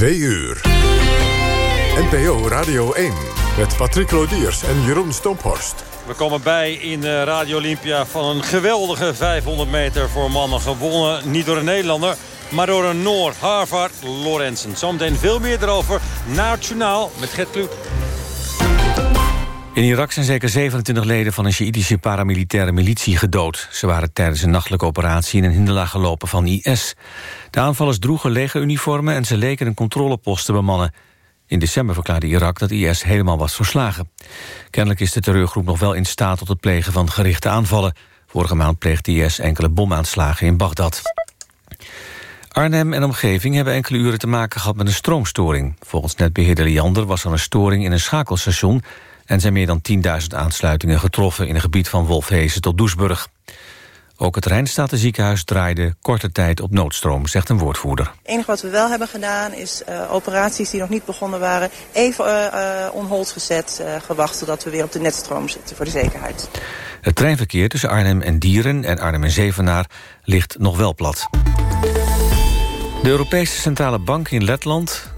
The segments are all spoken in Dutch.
2 uur. NPO Radio 1 met Patrick Lodiers en Jeroen Stomphorst. We komen bij in eh, Radio Olympia van een geweldige 500 meter voor mannen. Gewonnen niet door een Nederlander, maar door een Noor, Harvard Lorenzen. Zometeen veel meer erover nationaal met Gert Kluk. In Irak zijn zeker 27 leden van een Sjiïtische paramilitaire militie gedood. Ze waren tijdens een nachtelijke operatie in een hinderlaag gelopen van IS. De aanvallers droegen legeruniformen en ze leken een controlepost te bemannen. In december verklaarde Irak dat IS helemaal was verslagen. Kennelijk is de terreurgroep nog wel in staat tot het plegen van gerichte aanvallen. Vorige maand pleegde IS enkele bomaanslagen in Bagdad. Arnhem en omgeving hebben enkele uren te maken gehad met een stroomstoring. Volgens netbeheerder Liander was er een storing in een schakelstation... en zijn meer dan 10.000 aansluitingen getroffen... in een gebied van Wolfhezen tot Doesburg. Ook het Rijnstatenziekenhuis draaide korte tijd op noodstroom, zegt een woordvoerder. Het enige wat we wel hebben gedaan is uh, operaties die nog niet begonnen waren... even uh, uh, on hold gezet, gewacht totdat we weer op de netstroom zitten voor de zekerheid. Het treinverkeer tussen Arnhem en Dieren en Arnhem en Zevenaar ligt nog wel plat. De Europese Centrale Bank in Letland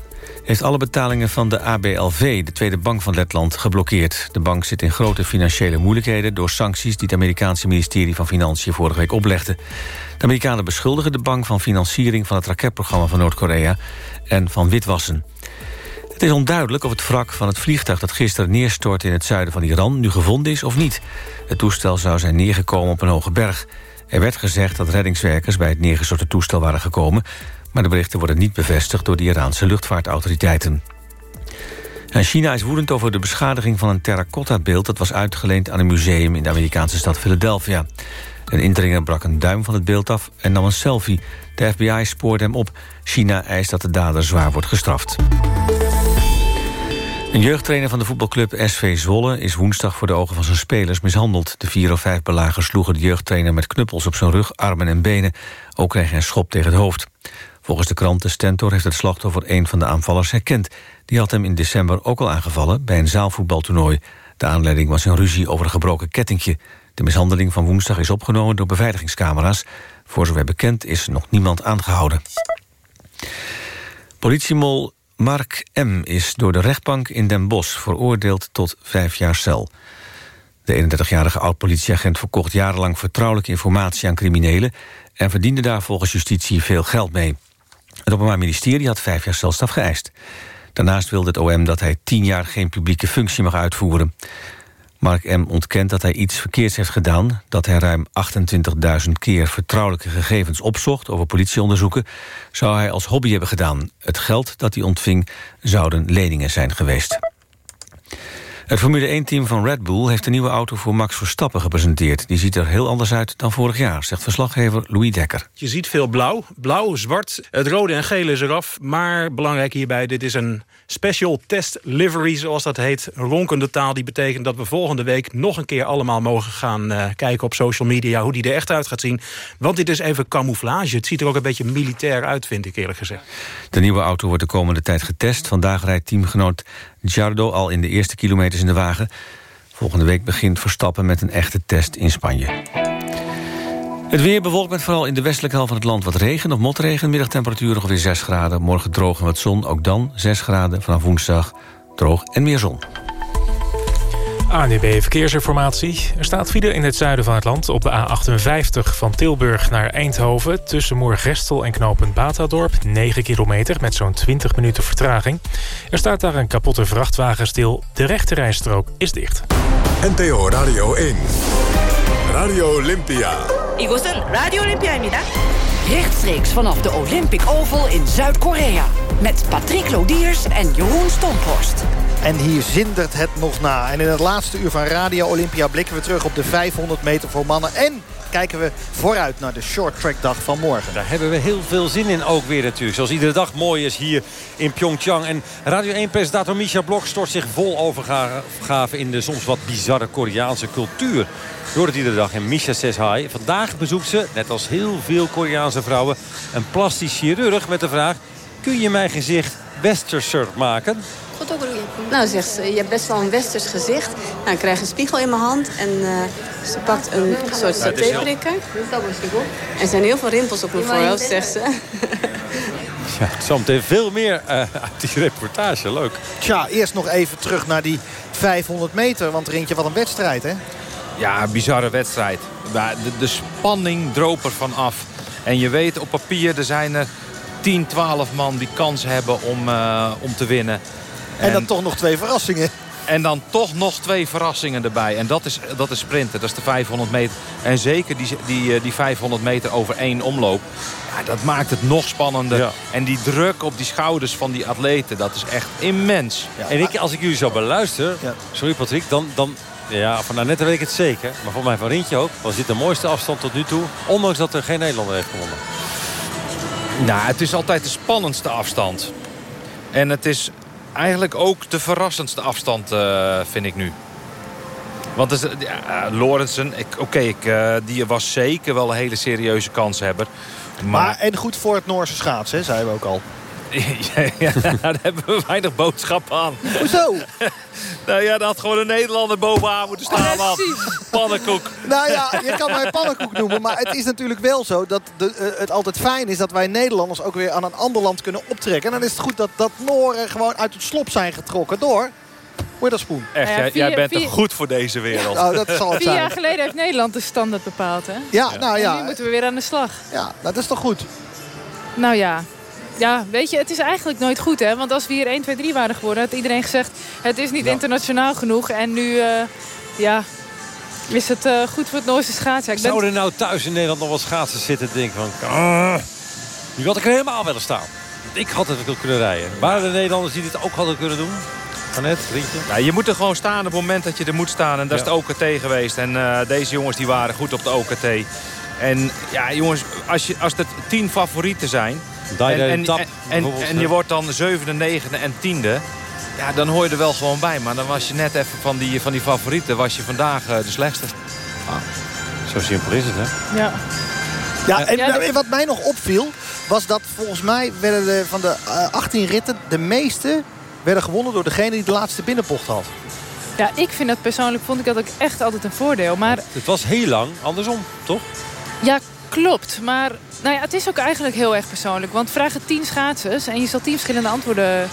heeft alle betalingen van de ABLV, de tweede bank van Letland, geblokkeerd. De bank zit in grote financiële moeilijkheden... door sancties die het Amerikaanse ministerie van Financiën vorige week oplegde. De Amerikanen beschuldigen de bank van financiering... van het raketprogramma van Noord-Korea en van witwassen. Het is onduidelijk of het wrak van het vliegtuig dat gisteren neerstortte in het zuiden van Iran nu gevonden is of niet. Het toestel zou zijn neergekomen op een hoge berg. Er werd gezegd dat reddingswerkers bij het neergestorte toestel waren gekomen... Maar de berichten worden niet bevestigd door de Iraanse luchtvaartautoriteiten. En China is woedend over de beschadiging van een terracotta-beeld... dat was uitgeleend aan een museum in de Amerikaanse stad Philadelphia. Een indringer brak een duim van het beeld af en nam een selfie. De FBI spoorde hem op. China eist dat de dader zwaar wordt gestraft. Een jeugdtrainer van de voetbalclub SV Zwolle... is woensdag voor de ogen van zijn spelers mishandeld. De vier of vijf belagers sloegen de jeugdtrainer met knuppels op zijn rug, armen en benen. Ook kreeg hij een schop tegen het hoofd. Volgens de krant De Stentor heeft het slachtoffer een van de aanvallers herkend. Die had hem in december ook al aangevallen bij een zaalvoetbaltoernooi. De aanleiding was een ruzie over een gebroken kettingje. De mishandeling van woensdag is opgenomen door beveiligingscamera's. Voor zover bekend is nog niemand aangehouden. Politiemol Mark M. is door de rechtbank in Den Bosch veroordeeld tot vijf jaar cel. De 31-jarige oud-politieagent verkocht jarenlang vertrouwelijke informatie aan criminelen... en verdiende daar volgens justitie veel geld mee. Het Openbaar Ministerie had vijf jaar celstraf geëist. Daarnaast wilde het OM dat hij tien jaar geen publieke functie mag uitvoeren. Mark M. ontkent dat hij iets verkeerds heeft gedaan... dat hij ruim 28.000 keer vertrouwelijke gegevens opzocht... over politieonderzoeken, zou hij als hobby hebben gedaan. Het geld dat hij ontving zouden leningen zijn geweest. Het Formule 1-team van Red Bull heeft een nieuwe auto voor Max Verstappen gepresenteerd. Die ziet er heel anders uit dan vorig jaar, zegt verslaggever Louis Dekker. Je ziet veel blauw, blauw, zwart, het rode en gele is eraf. Maar belangrijk hierbij, dit is een special test livery, zoals dat heet. Een ronkende taal, die betekent dat we volgende week nog een keer allemaal mogen gaan uh, kijken op social media... hoe die er echt uit gaat zien. Want dit is even camouflage. Het ziet er ook een beetje militair uit, vind ik eerlijk gezegd. De nieuwe auto wordt de komende tijd getest. Vandaag rijdt teamgenoot Giardo al in de eerste kilometers in de wagen. Volgende week begint Verstappen met een echte test in Spanje. Het weer bewolkt met vooral in de westelijke helft van het land wat regen of motregen. Middagtemperatuur ongeveer 6 graden. Morgen droog en wat zon, ook dan 6 graden. Vanaf woensdag droog en meer zon. ANUB Verkeersinformatie. Er staat file in het zuiden van het land op de A58 van Tilburg naar Eindhoven... tussen Moergestel en knooppunt Batadorp, 9 kilometer met zo'n 20 minuten vertraging. Er staat daar een kapotte vrachtwagen stil. De rechterrijstrook is dicht. NPO Radio 1. Radio Olympia. 이곳은 Radio Olympia입니다. Rechtstreeks vanaf de Olympic Oval in Zuid-Korea. Met Patrick Lodiers en Jeroen Stomphorst. En hier zindert het nog na. En in het laatste uur van Radio Olympia blikken we terug op de 500 meter voor mannen. En kijken we vooruit naar de short track dag van morgen. Daar hebben we heel veel zin in ook weer natuurlijk. Zoals iedere dag mooi is hier in Pyeongchang. En Radio 1-presentator Misha Blok stort zich vol overgave in de soms wat bizarre Koreaanse cultuur. Door het iedere dag in Misha hi. Vandaag bezoekt ze, net als heel veel Koreaanse vrouwen... een plastisch chirurg met de vraag... kun je mijn gezicht westerser maken? Nou, zegt ze, je hebt best wel een westers gezicht. Nou, ik krijg een spiegel in mijn hand en uh, ze pakt een soort satéprikker. En er zijn heel veel rimpels op mijn voorhoofd, zegt ze. Ja, zometeen veel meer uh, uit die reportage. Leuk. Tja, eerst nog even terug naar die 500 meter. Want Rintje, wat een wedstrijd, hè? Ja, een bizarre wedstrijd. De, de spanning droop er van af. En je weet, op papier er zijn er 10, 12 man die kans hebben om, uh, om te winnen. En, en dan toch nog twee verrassingen. En dan toch nog twee verrassingen erbij. En dat is, dat is sprinten, dat is de 500 meter. En zeker die, die, die 500 meter over één omloop. Ja, dat maakt het nog spannender. En die druk op die schouders van die atleten, dat is echt immens. Ja, en ik, als ik jullie zo beluister, sorry Patrick, dan, dan ja, van net weet ik het zeker. Maar voor mij van Rintje ook. Was dit de mooiste afstand tot nu toe. Ondanks dat er geen Nederlander heeft gewonnen. Nou, het is altijd de spannendste afstand. En het is eigenlijk ook de verrassendste afstand, uh, vind ik nu. Want dus, ja, Lorenzen, oké, okay, uh, die was zeker wel een hele serieuze kanshebber. Maar... maar en goed voor het Noorse schaatsen, zeiden we ook al. Ja, daar hebben we weinig boodschap aan. Hoezo? nou ja, dat had gewoon een Nederlander bovenaan moeten staan, man. Pannenkoek. Nou ja, je kan mij pannenkoek noemen. Maar het is natuurlijk wel zo dat de, uh, het altijd fijn is... dat wij Nederlanders ook weer aan een ander land kunnen optrekken. En dan is het goed dat, dat Nooren gewoon uit het slop zijn getrokken door... Witherspoon. Echt, ja, vier, jij bent vier... er goed voor deze wereld. Ja, oh, dat zal het Vier zijn. jaar geleden heeft Nederland de standaard bepaald, hè? Ja, nou ja. En nu moeten we weer aan de slag. Ja, dat is toch goed? Nou ja, ja, weet je, het is eigenlijk nooit goed, hè? Want als we hier 1, 2, 3 waren geworden... had iedereen gezegd, het is niet internationaal genoeg. En nu, uh, ja, is het uh, goed voor het Noorse schaatsen. Zou ben... er nou thuis in Nederland nog wat schaatsen zitten en denken van... Uh, nu had ik er helemaal willen staan. Ik had het wel kunnen rijden. Waren er Nederlanders die dit ook hadden kunnen doen? Net, Rietje? Ja, je moet er gewoon staan op het moment dat je er moet staan. En dat ja. is de OKT geweest. En uh, deze jongens die waren goed op de OKT. En ja, jongens, als, je, als het tien favorieten zijn... En, en, en, en, en, je wordt dan zevende, negende en tiende. Ja, dan hoor je er wel gewoon bij. Maar dan was je net even van die, van die favorieten... was je vandaag uh, de slechtste. Ah, zo simpel is het, hè? Ja. Ja, en ja, wat mij nog opviel... was dat volgens mij werden de, van de uh, 18 ritten... de meeste werden gewonnen door degene die de laatste binnenbocht had. Ja, ik vind dat persoonlijk vond ik dat ook echt altijd een voordeel. Maar... Het was heel lang andersom, toch? Ja, klopt. Maar nou ja, het is ook eigenlijk heel erg persoonlijk. Want vragen tien schaatsers en je zal tien verschillende antwoorden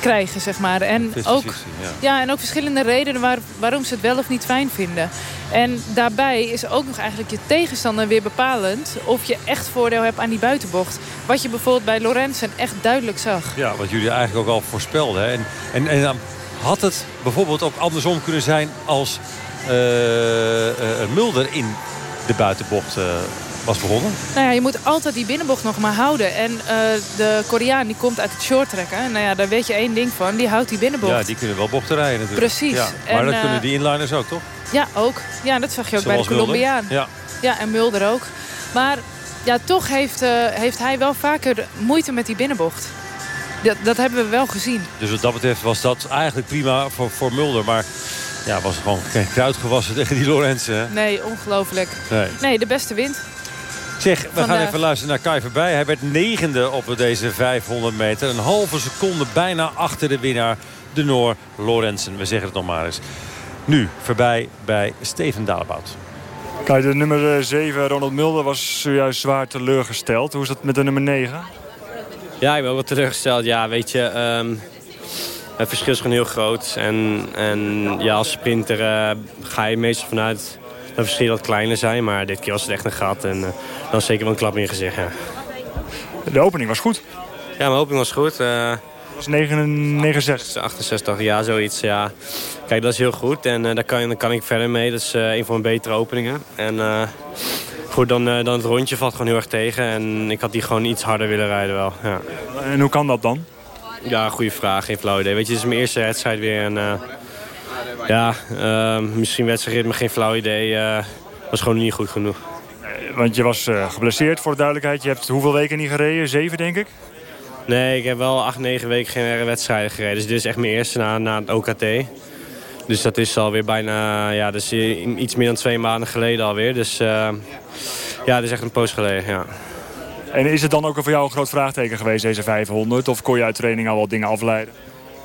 krijgen, zeg maar. En, 50, ook, 50, ja. ja, en ook verschillende redenen waar, waarom ze het wel of niet fijn vinden. En daarbij is ook nog eigenlijk je tegenstander weer bepalend... of je echt voordeel hebt aan die buitenbocht. Wat je bijvoorbeeld bij Lorenzen echt duidelijk zag. Ja, wat jullie eigenlijk ook al voorspelden. En, en, en dan had het bijvoorbeeld ook andersom kunnen zijn... als uh, uh, Mulder in de buitenbocht uh, was begonnen? Nou ja, je moet altijd die binnenbocht nog maar houden. En uh, de Koreaan die komt uit het short trekken. Nou ja, daar weet je één ding van. Die houdt die binnenbocht. Ja, die kunnen wel bochten rijden natuurlijk. Precies. Ja, maar en, dat uh, kunnen die inliners ook, toch? Ja, ook. Ja, dat zag je ook Zoals bij de Colombiaan. Ja. ja, en Mulder ook. Maar ja, toch heeft, uh, heeft hij wel vaker moeite met die binnenbocht. Dat, dat hebben we wel gezien. Dus wat dat betreft was dat eigenlijk prima voor, voor Mulder. Maar ja, was gewoon geen kruid gewassen tegen die Lorenzen. Nee, ongelooflijk. Nee. nee, de beste wint. Zeg, we Vandaag. gaan even luisteren naar Kai voorbij. Hij werd negende op deze 500 meter. Een halve seconde bijna achter de winnaar, de Noor Lorenzen. We zeggen het nog maar eens. Nu voorbij bij Steven Dalebout. Kijk, de nummer 7, Ronald Mulder, was zojuist zwaar teleurgesteld. Hoe is dat met de nummer 9? Ja, ik ben ook wel teleurgesteld. Ja, weet je, um, het verschil is gewoon heel groot. En, en ja, als sprinter uh, ga je meestal vanuit dat verschillen wat kleiner zijn. Maar dit keer was het echt een gat. En uh, dan zeker wel een klap in je gezicht, ja. De opening was goed. Ja, mijn opening was goed. Uh, dat was 69. 68, ja, zoiets, ja. Kijk, dat is heel goed. En uh, daar, kan, daar kan ik verder mee. Dat is uh, een van mijn betere openingen. En uh, goed, dan, dan het rondje valt gewoon heel erg tegen. En ik had die gewoon iets harder willen rijden wel, ja. En hoe kan dat dan? Ja, goede vraag. Geen flauw idee. Weet je, het is mijn eerste wedstrijd weer. En, ja, misschien wedstrijdritme, geen flauw idee. was gewoon niet goed genoeg. Want je was geblesseerd, voor de duidelijkheid. Je hebt hoeveel weken niet gereden? Zeven, denk ik? Nee, ik heb wel acht, negen weken geen wedstrijden gereden. Dus dit is echt mijn eerste na, na het OKT. Dus dat is alweer bijna, ja, dus iets meer dan twee maanden geleden alweer. Dus uh, ja, dat is echt een poos geleden, ja. En is het dan ook voor jou een groot vraagteken geweest, deze 500? Of kon je uit training al wat dingen afleiden?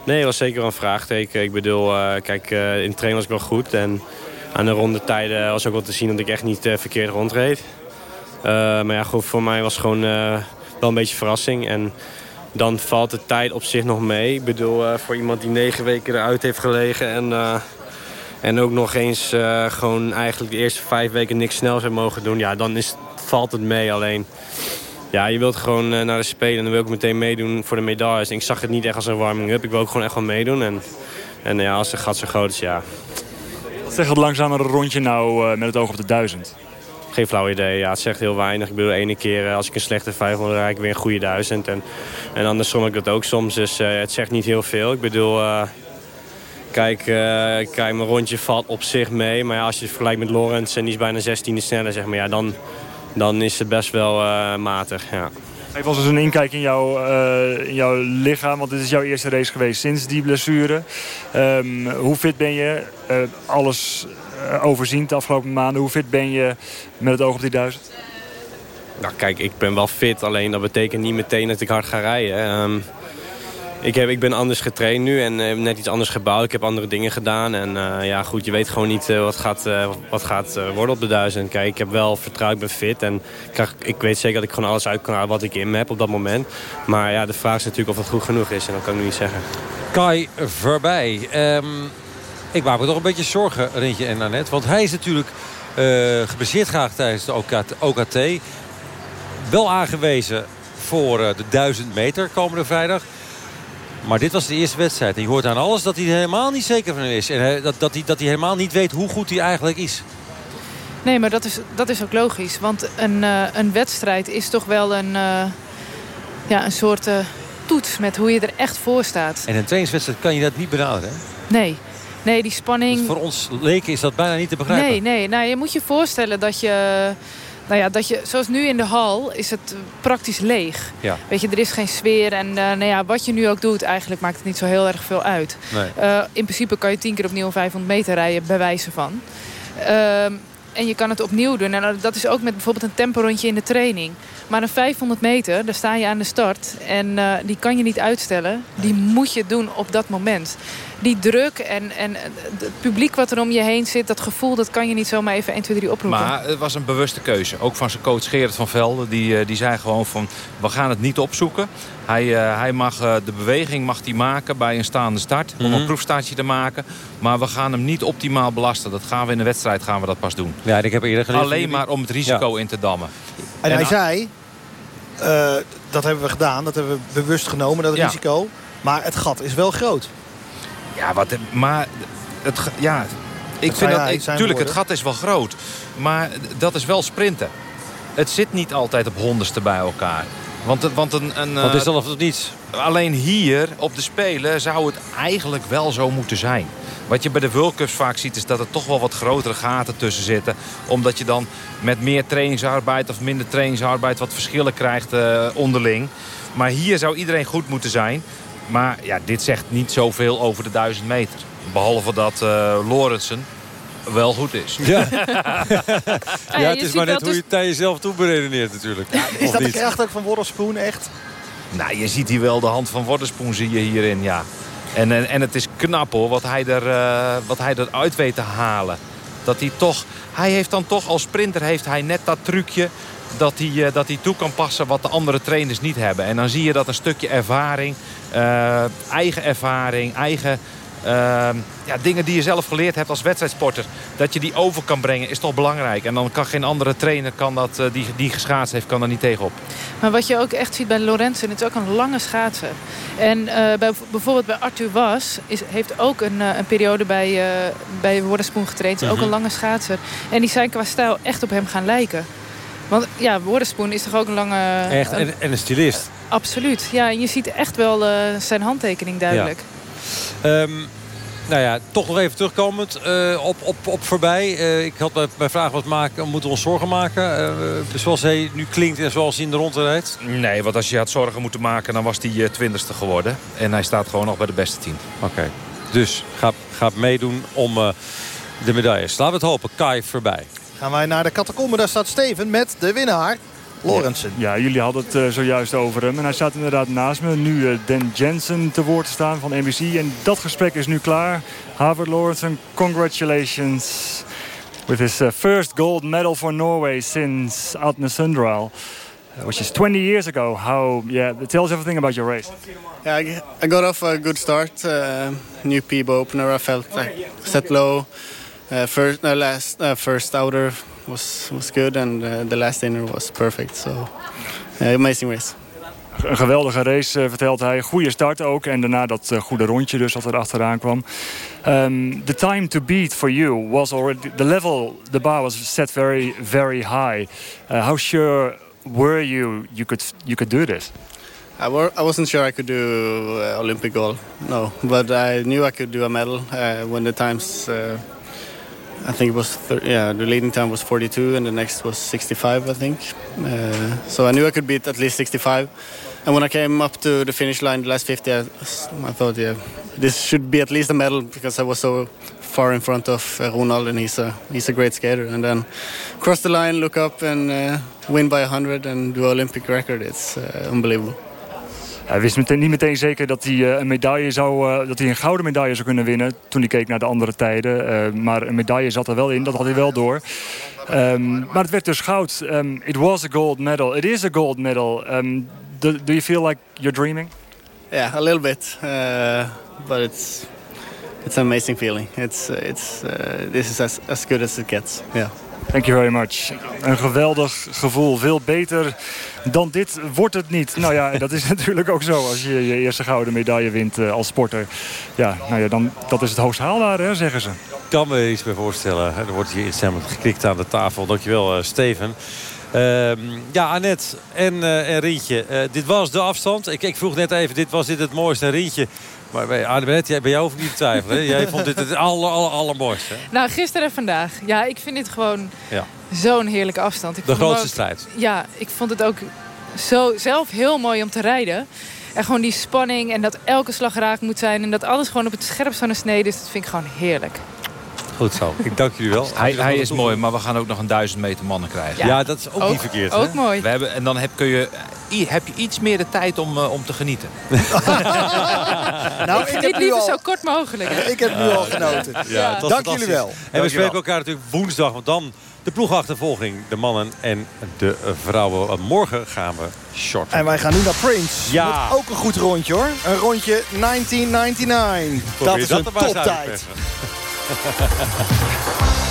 Nee, was zeker een vraagteken. Ik bedoel, kijk, in de train was ik wel goed. En aan de rondetijden was ook wel te zien dat ik echt niet verkeerd rondreed. maar ja, goed, voor mij was het gewoon wel een beetje verrassing. En dan valt de tijd op zich nog mee. Ik bedoel, voor iemand die negen weken eruit heeft gelegen... en, en ook nog eens gewoon eigenlijk de eerste vijf weken niks snel heeft mogen doen... ja, dan is, valt het mee. Alleen, ja, je wilt gewoon naar de Spelen en dan wil ik meteen meedoen voor de medailles. En ik zag het niet echt als een warming-up. Ik wil ook gewoon echt wel meedoen. En, en ja, als het gat zo groot is, ja... Zeg het langzamere rondje nou met het oog op de duizend? Geen flauw idee. Ja, het zegt heel weinig. Ik bedoel, ene keer als ik een slechte 500 rijd, weer een goede duizend. En, en andersom ik dat ook soms. Dus uh, het zegt niet heel veel. Ik bedoel, uh, kijk, uh, kijk, mijn rondje valt op zich mee. Maar ja, als je het vergelijkt met Lorenz en die is bijna 16e sneller, zeg maar, ja, dan, dan is het best wel matig. Ja. Geef ons eens een inkijk in, jou, in jouw lichaam. Want dit is jouw eerste race geweest sinds die blessure. Um, hoe fit ben je? alles uh, overzien de afgelopen maanden. Hoe fit ben je met het oog op die duizend? Nou kijk, ik ben wel fit. Alleen dat betekent niet meteen dat ik hard ga rijden. Um, ik, heb, ik ben anders getraind nu en uh, net iets anders gebouwd. Ik heb andere dingen gedaan. En uh, ja, goed, je weet gewoon niet uh, wat gaat, wat gaat worden op de duizend. Kijk, ik heb wel vertrouwen, ik ben fit. En ik, ik weet zeker dat ik gewoon alles uit kan halen wat ik in me heb op dat moment. Maar ja, de vraag is natuurlijk of het goed genoeg is. En dat kan ik nu niet zeggen. Kai voorbij. Um, ik maak me toch een beetje zorgen, Rintje en Annette. Want hij is natuurlijk gebaseerd graag tijdens de OKT. Wel aangewezen voor de 1000 meter komende vrijdag. Maar dit was de eerste wedstrijd. En je hoort aan alles dat hij helemaal niet zeker van is. En uh, dat, dat, hij, dat hij helemaal niet weet hoe goed hij eigenlijk is. Nee, maar dat is, dat is ook logisch. Want een, een wedstrijd is toch wel een, ja, een soort toets met hoe je er echt voor staat. En een trainingswedstrijd kan je dat niet benaderen, hè? Nee. Nee, die spanning... Dus voor ons leken is dat bijna niet te begrijpen. Nee, nee. Nou, je moet je voorstellen dat je... Nou ja, dat je, zoals nu in de hal is het praktisch leeg. Ja. Weet je, er is geen sfeer. En uh, nou ja, wat je nu ook doet, eigenlijk maakt het niet zo heel erg veel uit. Nee. Uh, in principe kan je tien keer opnieuw een 500 meter rijden, bij wijze van. Uh, en je kan het opnieuw doen. En dat is ook met bijvoorbeeld een temporondje in de training. Maar een 500 meter, daar sta je aan de start. En die kan je niet uitstellen. Die moet je doen op dat moment die druk en, en het publiek wat er om je heen zit... dat gevoel, dat kan je niet zomaar even 1, 2, 3 oproepen. Maar het was een bewuste keuze. Ook van zijn coach Gerrit van Velde. Die, eh, die zei gewoon van, we gaan het niet opzoeken. Hij, uh, hij mag uh, de beweging mag hij maken bij een staande start. Om mm -hmm. een proefstaartje te maken. Maar we gaan hem niet optimaal belasten. Dat gaan we in de wedstrijd gaan we dat pas doen. Ja, ik heb eerder gelezen. Alleen maar om het risico ja. in te dammen. En, en hij zei... Uh, dat hebben we gedaan. Dat hebben we bewust genomen, dat ja. risico. Maar het gat is wel groot. Ja, wat, maar het, ja, ik vind dat, ik, tuurlijk, het gat is wel groot. Maar dat is wel sprinten. Het zit niet altijd op honderdste bij elkaar. Want, want een, een, Wat is dan of het niets? Alleen hier op de Spelen zou het eigenlijk wel zo moeten zijn. Wat je bij de World Cups vaak ziet is dat er toch wel wat grotere gaten tussen zitten. Omdat je dan met meer trainingsarbeid of minder trainingsarbeid wat verschillen krijgt uh, onderling. Maar hier zou iedereen goed moeten zijn. Maar ja, dit zegt niet zoveel over de 1000 meter. Behalve dat uh, Lorentzen wel goed is. Ja, ja, het is maar net hoe je het naar jezelf toe beredeneert natuurlijk. Ja, is dat de kracht ook van Worrelspoen echt? Nou, je ziet hier wel de hand van Worrelspoen zie je hierin, ja. En, en, en het is knap hoor, wat hij, er, uh, wat hij eruit weet te halen. Dat hij toch, hij heeft dan toch als sprinter heeft hij net dat trucje dat hij, uh, dat hij toe kan passen wat de andere trainers niet hebben. En dan zie je dat een stukje ervaring, eigen ervaring, eigen uh, ja, dingen die je zelf geleerd hebt als wedstrijdsporter. Dat je die over kan brengen is toch belangrijk. En dan kan geen andere trainer kan dat, uh, die, die geschaatst heeft, kan daar niet tegenop. Maar wat je ook echt ziet bij Lorenzen, het is ook een lange schaatser. En bij, bijvoorbeeld bij Arthur Was is, heeft ook een, een periode bij, bij Wordespoen getraind. Ook een lange schaatser. En die zijn qua stijl echt op hem gaan lijken. Want ja, Wordespoen is toch ook een lange... Echt, en, en een stylist. Absoluut. Ja, je ziet echt wel uh, zijn handtekening duidelijk. Ja. Um, nou ja, toch nog even terugkomend uh, op, op, op voorbij. Uh, ik had bij, bij vraag wat maken, moeten we ons zorgen maken? zoals hij nu klinkt en zoals hij in de ronde rijdt? Nee, want als je had zorgen moeten maken, dan was hij twintigste geworden. En hij staat gewoon nog bij de beste tien. Oké, okay. dus gaat ga meedoen om de medailles. Laten we het hopen. Kai voorbij. Gaan wij naar de catacombe. Daar staat Steven met de winnaar. Lorentzen. Ja, jullie hadden het uh, zojuist over hem. En hij staat inderdaad naast me. Nu uh, Dan Jensen te woord te staan van NBC. En dat gesprek is nu klaar. Harvard Lorentzen, congratulations. With his uh, first gold medal for Norway since Atne Sundral. Which is 20 years ago. How, yeah, tell us everything about your race. Yeah, I, got off a good start. new PB opener. I felt like set low. First, last, first outer was was good and uh, the last inner was perfect. So amazing race. Een geweldige race, uh, vertelt hij. Goede start ook. En daarna dat uh, goede rondje dus, wat er achteraan kwam. Um, the time to beat for you was already... The level, the bar was set very, very high. Uh, how sure were you you could, you could do this? I, were, I wasn't sure I could do uh, Olympic gold, no. But I knew I could do a medal uh, when the times I think it was yeah the leading time was 42 and the next was 65 I think. Uh, so I knew I could beat at least 65 and when I came up to the finish line the last 50 I, I thought yeah this should be at least a medal because I was so far in front of uh, Ronald and he's a he's a great skater. And then cross the line look up and uh, win by 100 and do Olympic record. It's uh, unbelievable Hij wist meteen, niet meteen zeker dat hij uh, een medaille zou, uh, dat hij een gouden medaille zou kunnen winnen. Toen hij keek naar de andere tijden. Uh, maar een medaille zat er wel in, dat had hij wel door. Um, maar het werd dus goud. Um, it was a gold medal. It is a gold medal. Um, do, you feel like you're dreaming? Yeah, a little bit. but it's it's an amazing feeling. It's it's this is as, as good as it gets. Yeah. Thank you very much. Een geweldig gevoel. Veel beter dan dit wordt het niet. Nou ja, dat is natuurlijk ook zo. Als je je eerste gouden medaille wint uh, als sporter. Ja, nou ja, dan, dat is het hoogst haalbare, hè, zeggen ze. Ik kan me iets bij voorstellen. Er wordt hier instemmend geklikt aan de tafel. Dankjewel, uh, Steven. Uh, ja, Annette en, uh, en Rientje. dit was de afstand. Ik, ik, vroeg net even, dit was dit het mooiste Rientje. Maar bij, Annette, bij jou hoef ik niet te twijfelen. Jij vond dit het aller, aller, allermooiste. Nou, gisteren en vandaag. Ja, ik vind dit gewoon ja. zo'n heerlijke afstand. Ik de grootste strijd. Ja, ik vond het ook zo zelf heel mooi om te rijden. En gewoon die spanning en dat elke slag raak moet zijn. En dat alles gewoon op het scherpst van de snede is. Dat vind ik gewoon heerlijk. Goed zo. Ik dank jullie wel. Hij, hij is mooi, maar we gaan ook nog een duizend meter mannen krijgen. Ja, dat is ook, niet verkeerd. Ook mooi. We hebben, en dan heb, kun je, heb je iets meer de tijd om, uh, om te genieten. nou, ik, ik heb liever al... zo kort mogelijk. ik heb nu al genoten. Ja, Dank jullie wel. En we spreken elkaar natuurlijk woensdag. Want dan de ploegachtervolging. De mannen en de vrouwen. Morgen gaan we short. En wij gaan nu naar Prince. Ja. Met ook een goed rondje hoor. Een rondje 1999. dat is een toptijd.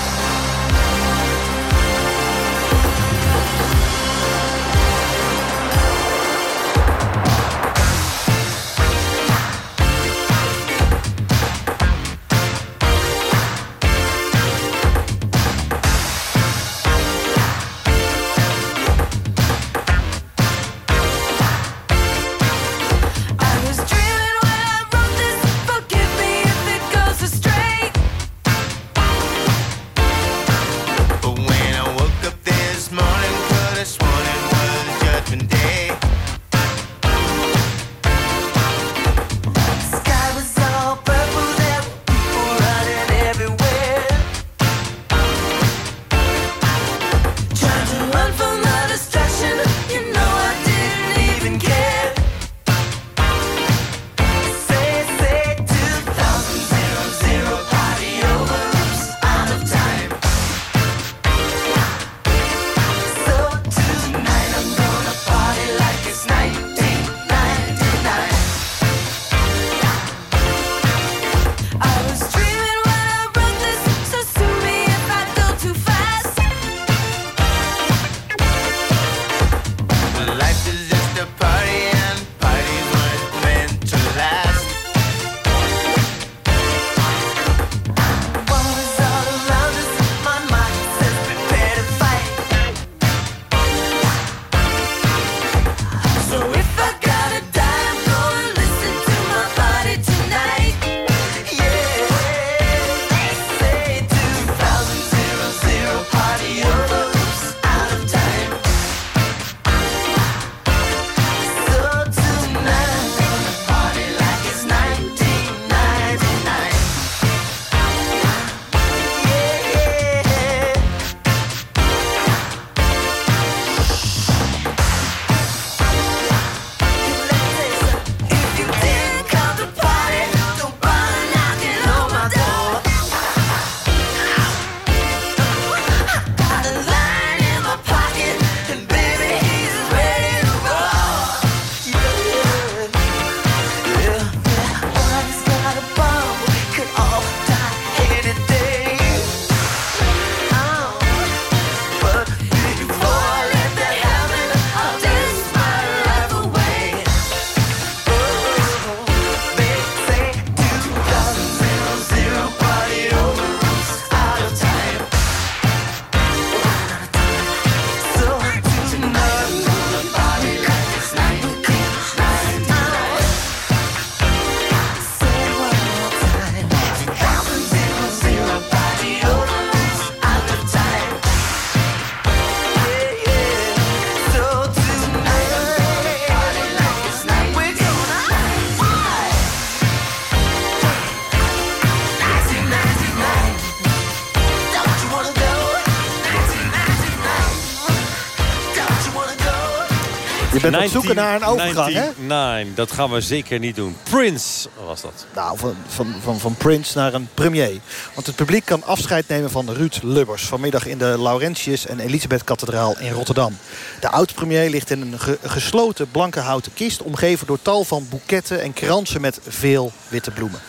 bent op zoek naar een overgang, hè? Nee, dat gaan we zeker niet doen. Prince was dat. Nou, van, van, van, van Prince naar een premier. Want het publiek kan afscheid nemen van Ruud Lubbers... vanmiddag in de Laurentius en Elisabeth-kathedraal in Rotterdam. De oud-premier ligt in een ge gesloten blanke houten kist... omgeven door tal van boeketten en kransen met veel witte bloemen.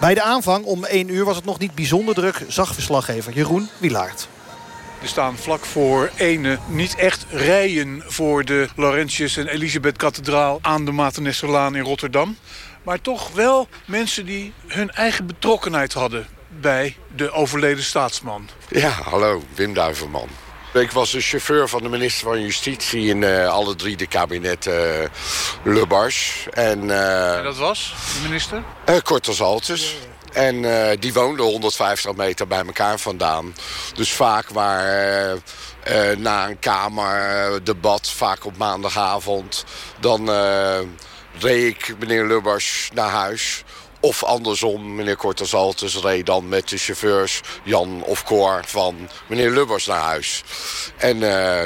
Bij de aanvang om 1 uur was het nog niet bijzonder druk... zag verslaggever Jeroen Wilaert. Er staan vlak voor ene niet echt rijen voor de Laurentius en Elisabeth-kathedraal aan de Maternesserlaan in Rotterdam. Maar toch wel mensen die hun eigen betrokkenheid hadden bij de overleden staatsman. Ja, hallo, Wim Duiverman. Ik was de chauffeur van de minister van Justitie in uh, alle drie de kabinetten uh, Lubbers. En, uh, en dat was, de minister? Uh, Korters Altes. En uh, die woonden 150 meter bij elkaar vandaan. Dus vaak waar uh, uh, na een kamerdebat, vaak op maandagavond... dan reed ik meneer Lubbers naar huis... Of andersom, meneer Kortesaltes reed dan met de chauffeurs Jan of Cor van meneer Lubbers naar huis. En uh,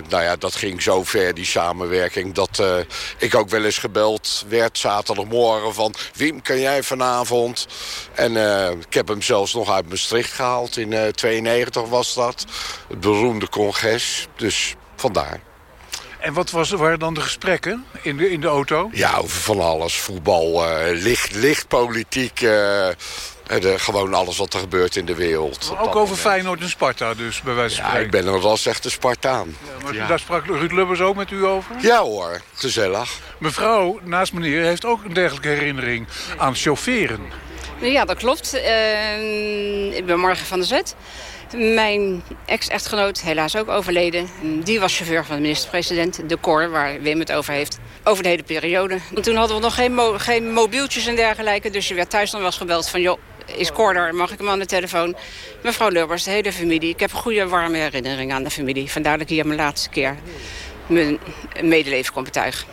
nou ja, dat ging zo ver, die samenwerking, dat uh, ik ook wel eens gebeld werd zaterdagmorgen van... Wim, kan jij vanavond? En uh, ik heb hem zelfs nog uit Maastricht gehaald, in 92 was dat. Het beroemde congres, dus vandaar. En wat was, waren dan de gesprekken in de, in de auto? Ja, over van alles. Voetbal, uh, licht, licht politiek. Uh, de, gewoon alles wat er gebeurt in de wereld. Maar ook over moment. Feyenoord en Sparta dus, bij wijze van Ja, ik ben een ras echte Spartaan. Ja, maar ja. daar sprak Ruud Lubbers ook met u over? Ja hoor, gezellig. Mevrouw, naast meneer, heeft ook een dergelijke herinnering aan chaufferen. Ja, dat klopt. Uh, ik ben Morgen van der Zet. Mijn ex-echtgenoot, helaas ook overleden, die was chauffeur van de minister-president, de Cor, waar Wim het over heeft, over de hele periode. En toen hadden we nog geen, mo geen mobieltjes en dergelijke, dus je werd thuis dan wel eens gebeld van, joh, is Cor er, mag ik hem aan de telefoon? Mevrouw Lubbers, de hele familie. Ik heb een goede, warme herinnering aan de familie. Vandaar dat ik hier mijn laatste keer mijn medeleven kon betuigen.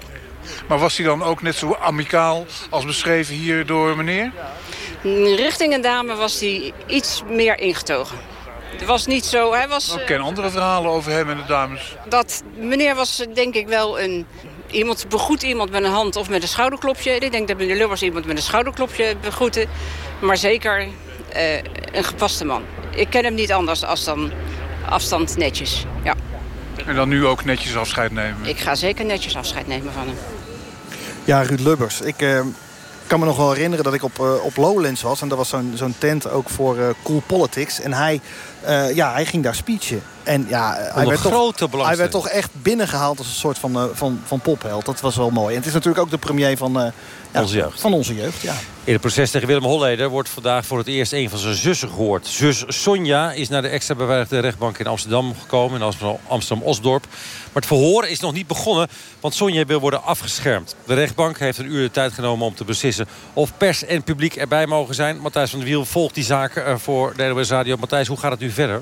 Maar was hij dan ook net zo amicaal als beschreven hier door meneer? Richting een dame was hij iets meer ingetogen. Het was niet zo... Hij was, ik ken andere verhalen over hem en de dames. Dat meneer was denk ik wel een... Iemand begroet iemand met een hand of met een schouderklopje. Ik denk dat meneer Lubbers iemand met een schouderklopje begroette. Maar zeker uh, een gepaste man. Ik ken hem niet anders als dan afstand netjes. Ja. En dan nu ook netjes afscheid nemen? Ik ga zeker netjes afscheid nemen van hem. Ja, Ruud Lubbers. Ik... Uh kan me nog wel herinneren dat ik op, uh, op Lowlands was. En dat was zo'n zo'n tent ook voor uh, Cool Politics. En hij, uh, ja, hij ging daar speechen. En ja, hij werd, toch, hij werd toch echt binnengehaald als een soort van, van, van popheld. Dat was wel mooi. En het is natuurlijk ook de premier van, ja, onze jeugd. Van onze jeugd, ja. In het proces tegen Willem Holleder wordt vandaag voor het eerst een van zijn zussen gehoord. Zus Sonja is naar de extra beveiligde rechtbank in Amsterdam gekomen. In Amsterdam-Osdorp. Maar het verhoor is nog niet begonnen, want Sonja wil worden afgeschermd. De rechtbank heeft een uur de tijd genomen om te beslissen... of pers en publiek erbij mogen zijn. Matthijs van der Wiel volgt die zaken voor de NOS Radio. Matthijs, hoe gaat het nu verder?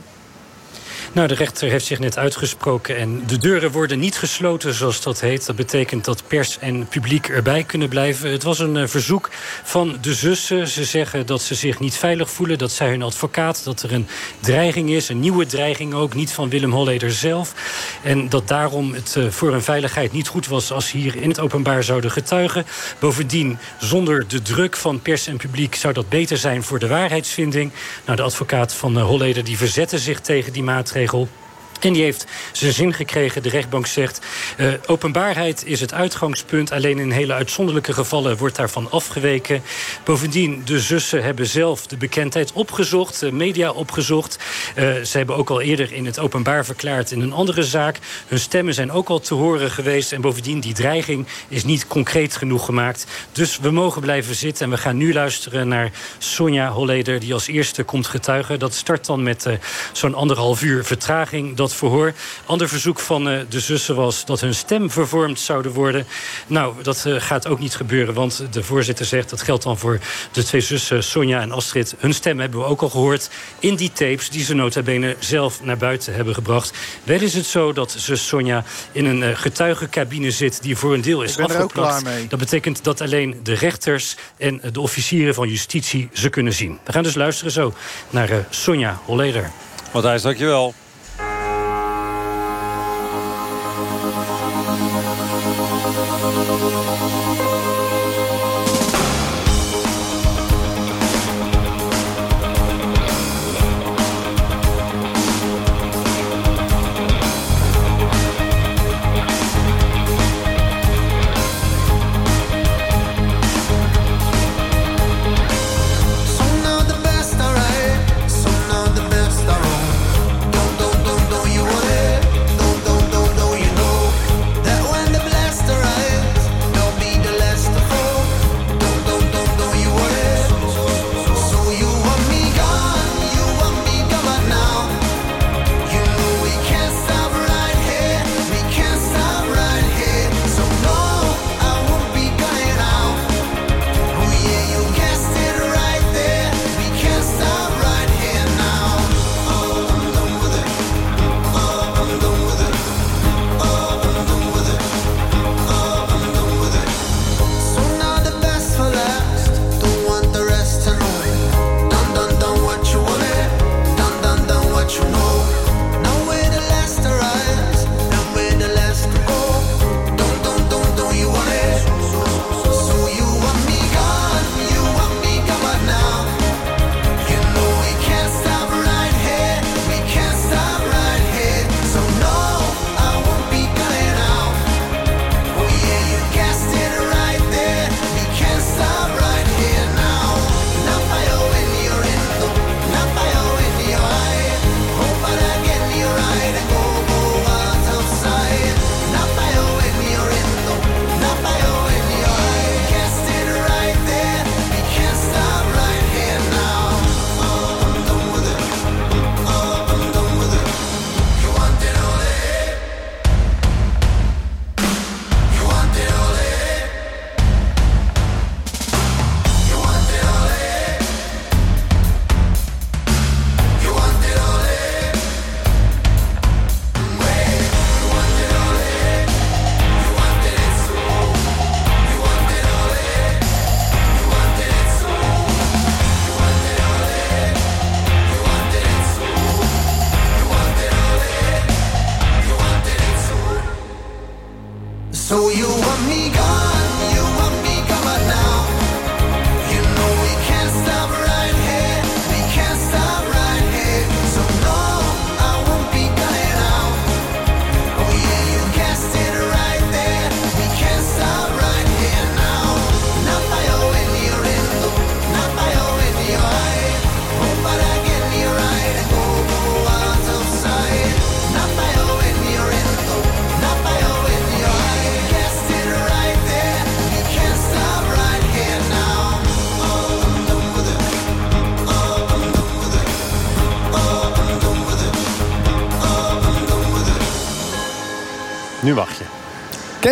Nou, de rechter heeft zich net uitgesproken en de deuren worden niet gesloten, zoals dat heet. Dat betekent dat pers en publiek erbij kunnen blijven. Het was een uh, verzoek van de zussen. Ze zeggen dat ze zich niet veilig voelen. Dat zij hun advocaat, dat er een dreiging is, een nieuwe dreiging ook, niet van Willem Holleder zelf. En dat daarom het uh, voor hun veiligheid niet goed was als ze hier in het openbaar zouden getuigen. Bovendien, zonder de druk van pers en publiek zou dat beter zijn voor de waarheidsvinding. Nou, de advocaat van uh, Holleder die verzette zich tegen die maatregel. En die heeft zijn zin gekregen. De rechtbank zegt, uh, openbaarheid is het uitgangspunt. Alleen in hele uitzonderlijke gevallen wordt daarvan afgeweken. Bovendien, de zussen hebben zelf de bekendheid opgezocht. De media opgezocht. Uh, ze hebben ook al eerder in het openbaar verklaard in een andere zaak. Hun stemmen zijn ook al te horen geweest. En bovendien, die dreiging is niet concreet genoeg gemaakt. Dus we mogen blijven zitten. En we gaan nu luisteren naar Sonja Holleder... die als eerste komt getuigen. Dat start dan met uh, zo'n anderhalf uur vertraging... verhoor. Ander verzoek van uh, de zussen was dat hun stem vervormd zouden worden. Nou, dat uh, gaat ook niet gebeuren, want de voorzitter zegt... dat geldt dan voor de twee zussen Sonja en Astrid. Hun stem hebben we ook al gehoord in die tapes... die ze nota bene zelf naar buiten hebben gebracht. Wel is het zo dat zus Sonja in een uh, getuigencabine zit... die voor een deel is afgeplakt. Dat betekent dat alleen de rechters en de officieren van justitie ze kunnen zien. We gaan dus luisteren zo naar Sonja Holleder. Matthijs, dankjewel.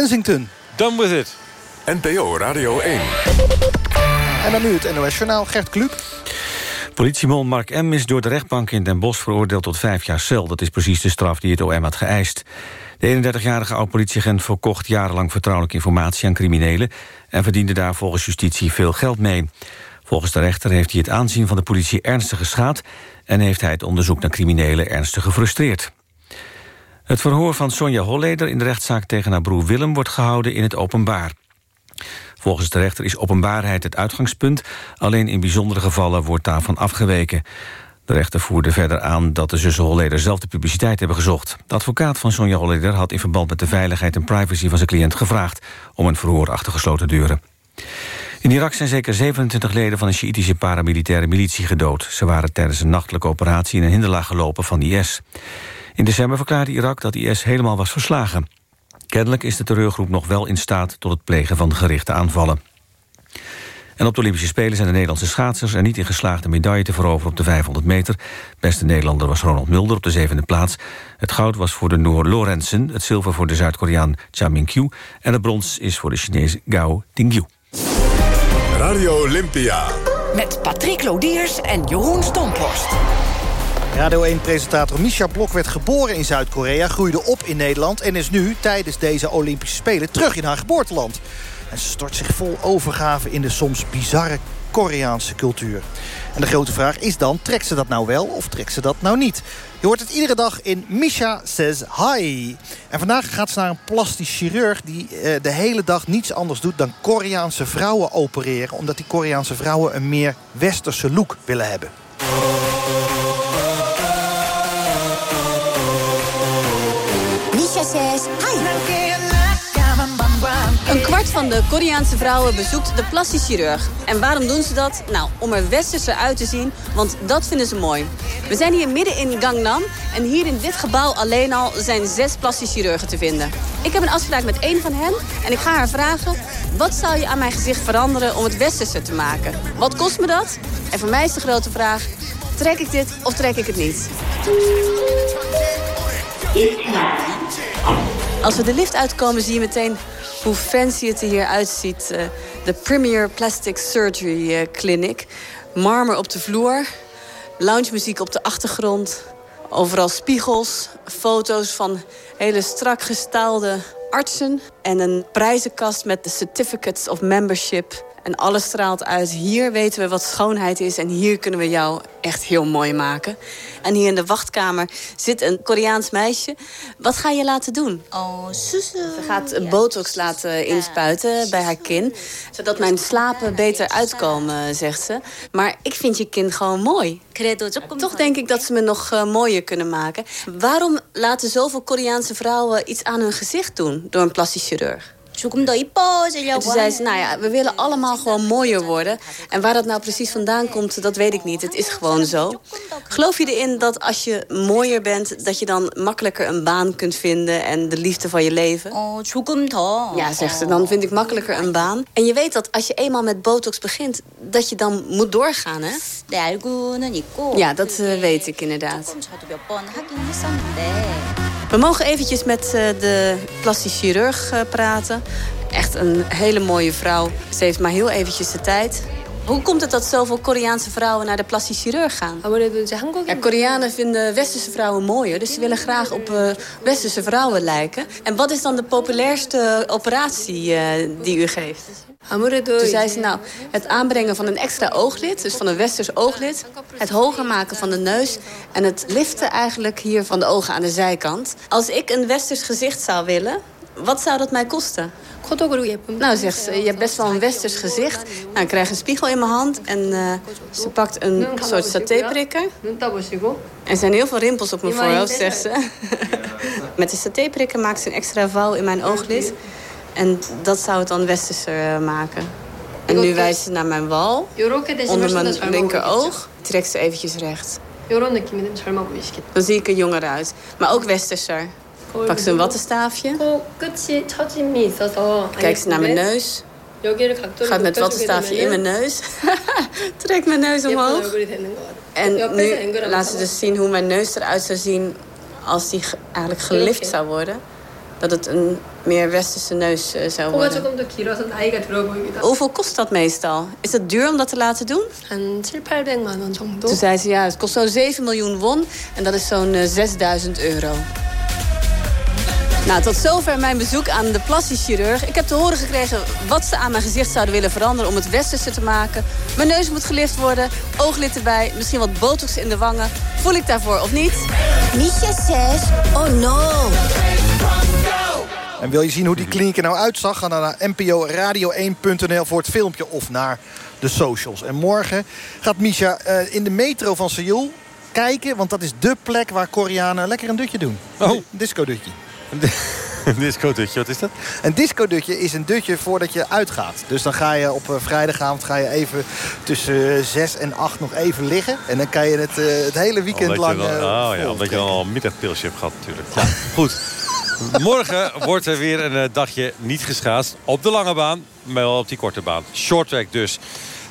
Kensington. Done with it. NPO Radio 1. En dan nu het NOS Journaal. Gert Kluk. Politiemon Mark M. is door de rechtbank in Den Bosch veroordeeld tot vijf jaar cel. Dat is precies de straf die het OM had geëist. De 31-jarige oud-politieagent verkocht jarenlang vertrouwelijke informatie aan criminelen... en verdiende daar volgens justitie veel geld mee. Volgens de rechter heeft hij het aanzien van de politie ernstig geschaad... en heeft hij het onderzoek naar criminelen ernstig gefrustreerd. Het verhoor van Sonja Holleder in de rechtszaak tegen haar broer Willem... wordt gehouden in het openbaar. Volgens de rechter is openbaarheid het uitgangspunt... alleen in bijzondere gevallen wordt daarvan afgeweken. De rechter voerde verder aan dat de zussen Holleder zelf de publiciteit hebben gezocht. De advocaat van Sonja Holleder had in verband met de veiligheid en privacy van zijn cliënt gevraagd... om een verhoor achter gesloten deuren. In Irak zijn zeker 27 leden van een Sjiitische paramilitaire militie gedood. Ze waren tijdens een nachtelijke operatie in een hinderlaag gelopen van IS. In december verklaarde Irak dat IS helemaal was verslagen. Kennelijk is de terreurgroep nog wel in staat tot het plegen van gerichte aanvallen. En op de Olympische Spelen zijn de Nederlandse schaatsers er niet in geslaagd een medaille te veroveren op de 500 meter. Beste Nederlander was Ronald Mulder op de zevende plaats. Het goud was voor de Noor Lorentzen, het zilver voor de Zuid-Koreaan Cha Min-kyu en het brons is voor de Chinees Gao Tingyu. Radio Olympia. Met Patrick Lodiers en Jeroen Stomphorst. Radio 1-presentator Misha Blok werd geboren in Zuid-Korea... groeide op in Nederland en is nu tijdens deze Olympische Spelen... terug in haar geboorteland. En ze stort zich vol overgave in de soms bizarre Koreaanse cultuur. En de grote vraag is dan, trekt ze dat nou wel of trekt ze dat nou niet? Je hoort het iedere dag in Misha Says Hi. En vandaag gaat ze naar een plastisch chirurg... die eh, de hele dag niets anders doet dan Koreaanse vrouwen opereren... omdat die Koreaanse vrouwen een meer westerse look willen hebben. Kwart van de Koreaanse vrouwen bezoekt de plastisch chirurg. En waarom doen ze dat? Nou, om er westerse uit te zien, want dat vinden ze mooi. We zijn hier midden in Gangnam en hier in dit gebouw alleen al zijn zes plastisch chirurgen te vinden. Ik heb een afspraak met één van hen en ik ga haar vragen... wat zou je aan mijn gezicht veranderen om het westerse te maken? Wat kost me dat? En voor mij is de grote vraag, trek ik dit of trek ik het niet? Als we de lift uitkomen zie je meteen hoe fancy het er hier uitziet. Eh, De Premier Plastic Surgery eh, Clinic. Marmer op de vloer. Loungemuziek op de achtergrond. Overal spiegels. Foto's van hele strak gestaalde artsen. En een prijzenkast met de certificates of membership. En alles straalt uit. Hier weten we wat schoonheid is. En hier kunnen we jou echt heel mooi maken. En hier in de wachtkamer zit een Koreaans meisje. Wat ga je laten doen? Oh, Ze gaat een botox laten inspuiten bij haar kin. Zodat mijn slapen beter uitkomen, zegt ze. Maar ik vind je kin gewoon mooi. Toch denk ik dat ze me nog eh, mooier kunnen maken. Waarom laten zoveel Koreaanse vrouwen iets aan hun gezicht doen door een plastisch chirurg? 조금 더 이뻐지려고 En toen zei ze, nou ja, we willen allemaal gewoon mooier worden. En waar dat nou precies vandaan komt, dat weet ik niet. Het is gewoon zo. Geloof je erin dat als je mooier bent... dat je dan makkelijker een baan kunt vinden en de liefde van je leven? 어, 조금 더. Ja, zegt ze, dan vind ik makkelijker een baan. En je weet dat als je eenmaal met botox begint... dat je dan moet doorgaan, hè? 네, 알고는 있고. Ja, dat eh, weet ik inderdaad. We mogen eventjes met eh, de plastisch chirurg eh, praten. Echt een hele mooie vrouw. Ze heeft maar heel eventjes de tijd. Hoe komt het dat zoveel Koreaanse vrouwen naar de plastisch chirurg gaan? Ja, Koreanen vinden westerse vrouwen mooier, dus ze willen graag op eh, westerse vrouwen lijken. En wat is dan de populairste operatie die u geeft? Toen zei ze, nou, het aanbrengen van een extra ooglid, dus van een westers ooglid, het hoger maken van de neus en het liften eigenlijk hier van de ogen aan de zijkant. Als ik een westers gezicht zou willen, wat zou dat mij kosten? Nou, zegt ze, je hebt best wel een westers gezicht. Nou, ik krijg een spiegel in mijn hand en eh, ze pakt een soort satéprikker. Er zijn heel veel rimpels op mijn voorhoofd, zegt ze. Met de satéprikker maakt ze een extra vouw in mijn ooglid. En dat zou het dan westerser eh, maken. En nu wijst ze naar mijn wal. Onder mijn linkeroog trekt ze eventjes recht. Dan zie ik er jonger uit. Maar ook westerser. Pak ze een wattenstaafje. Kijk ze naar mijn neus. Gaat met wattenstaafje in mijn neus. Trek mijn neus omhoog. En nu laat ze dus zien hoe mijn neus eruit zou zien... als die eigenlijk gelift zou worden. Dat het een meer westerse neus eh, zou worden. Hoeveel kost dat meestal? Is dat duur om dat te laten doen? En Toen zei ze, ja, het kost zo'n 7 miljoen won. En dat is zo'n eh, 6000 euro. Nou, tot zover mijn bezoek aan de plastisch chirurg. Ik heb te horen gekregen wat ze aan mijn gezicht zouden willen veranderen... om het westerse te maken. Mijn neus moet gelift worden, ooglid erbij, misschien wat botox in de wangen. Voel ik daarvoor of niet? Mietje 6, oh no! En wil je zien hoe die kliniek er nou uitzag? Ga dan naar nporadio1.nl voor het filmpje of naar de socials. En morgen gaat Misha eh, in de metro van Seoul kijken... want dat is dé plek waar Koreanen lekker een dutje doen. Oh. Een disco-dutje. Een disco-dutje, wat is dat? Een disco-dutje is een dutje voordat je uitgaat. Dus dan ga je op eh, vrijdagavond ga je even tussen eh, zes en acht nog even liggen. En dan kan je het, eh, het hele weekend Omdat lang... eh, oh ja, omdat je al een middagpilsje hebt gehad natuurlijk. Ja, goed. Morgen wordt er weer een eh, dagje niet geschaatst. Op de lange baan, maar wel op die korte baan. Shorttrack dus.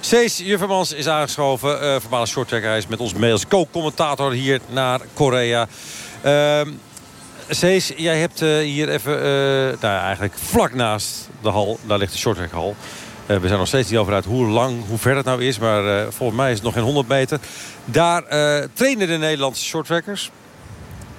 Cees Juffermans is aangeschoven. eh voormalig shorttracker. Hij is met ons mee als co-commentator hier naar Korea. Ehm Cees, jij hebt eh, hier even, nou ja, eigenlijk vlak naast de hal, daar ligt de shorttrackhal. We zijn nog steeds niet over uit hoe lang, hoe ver het nou is. Maar volgens mij is het nog geen 100 meter. Daar trainen de Nederlandse shorttrackers.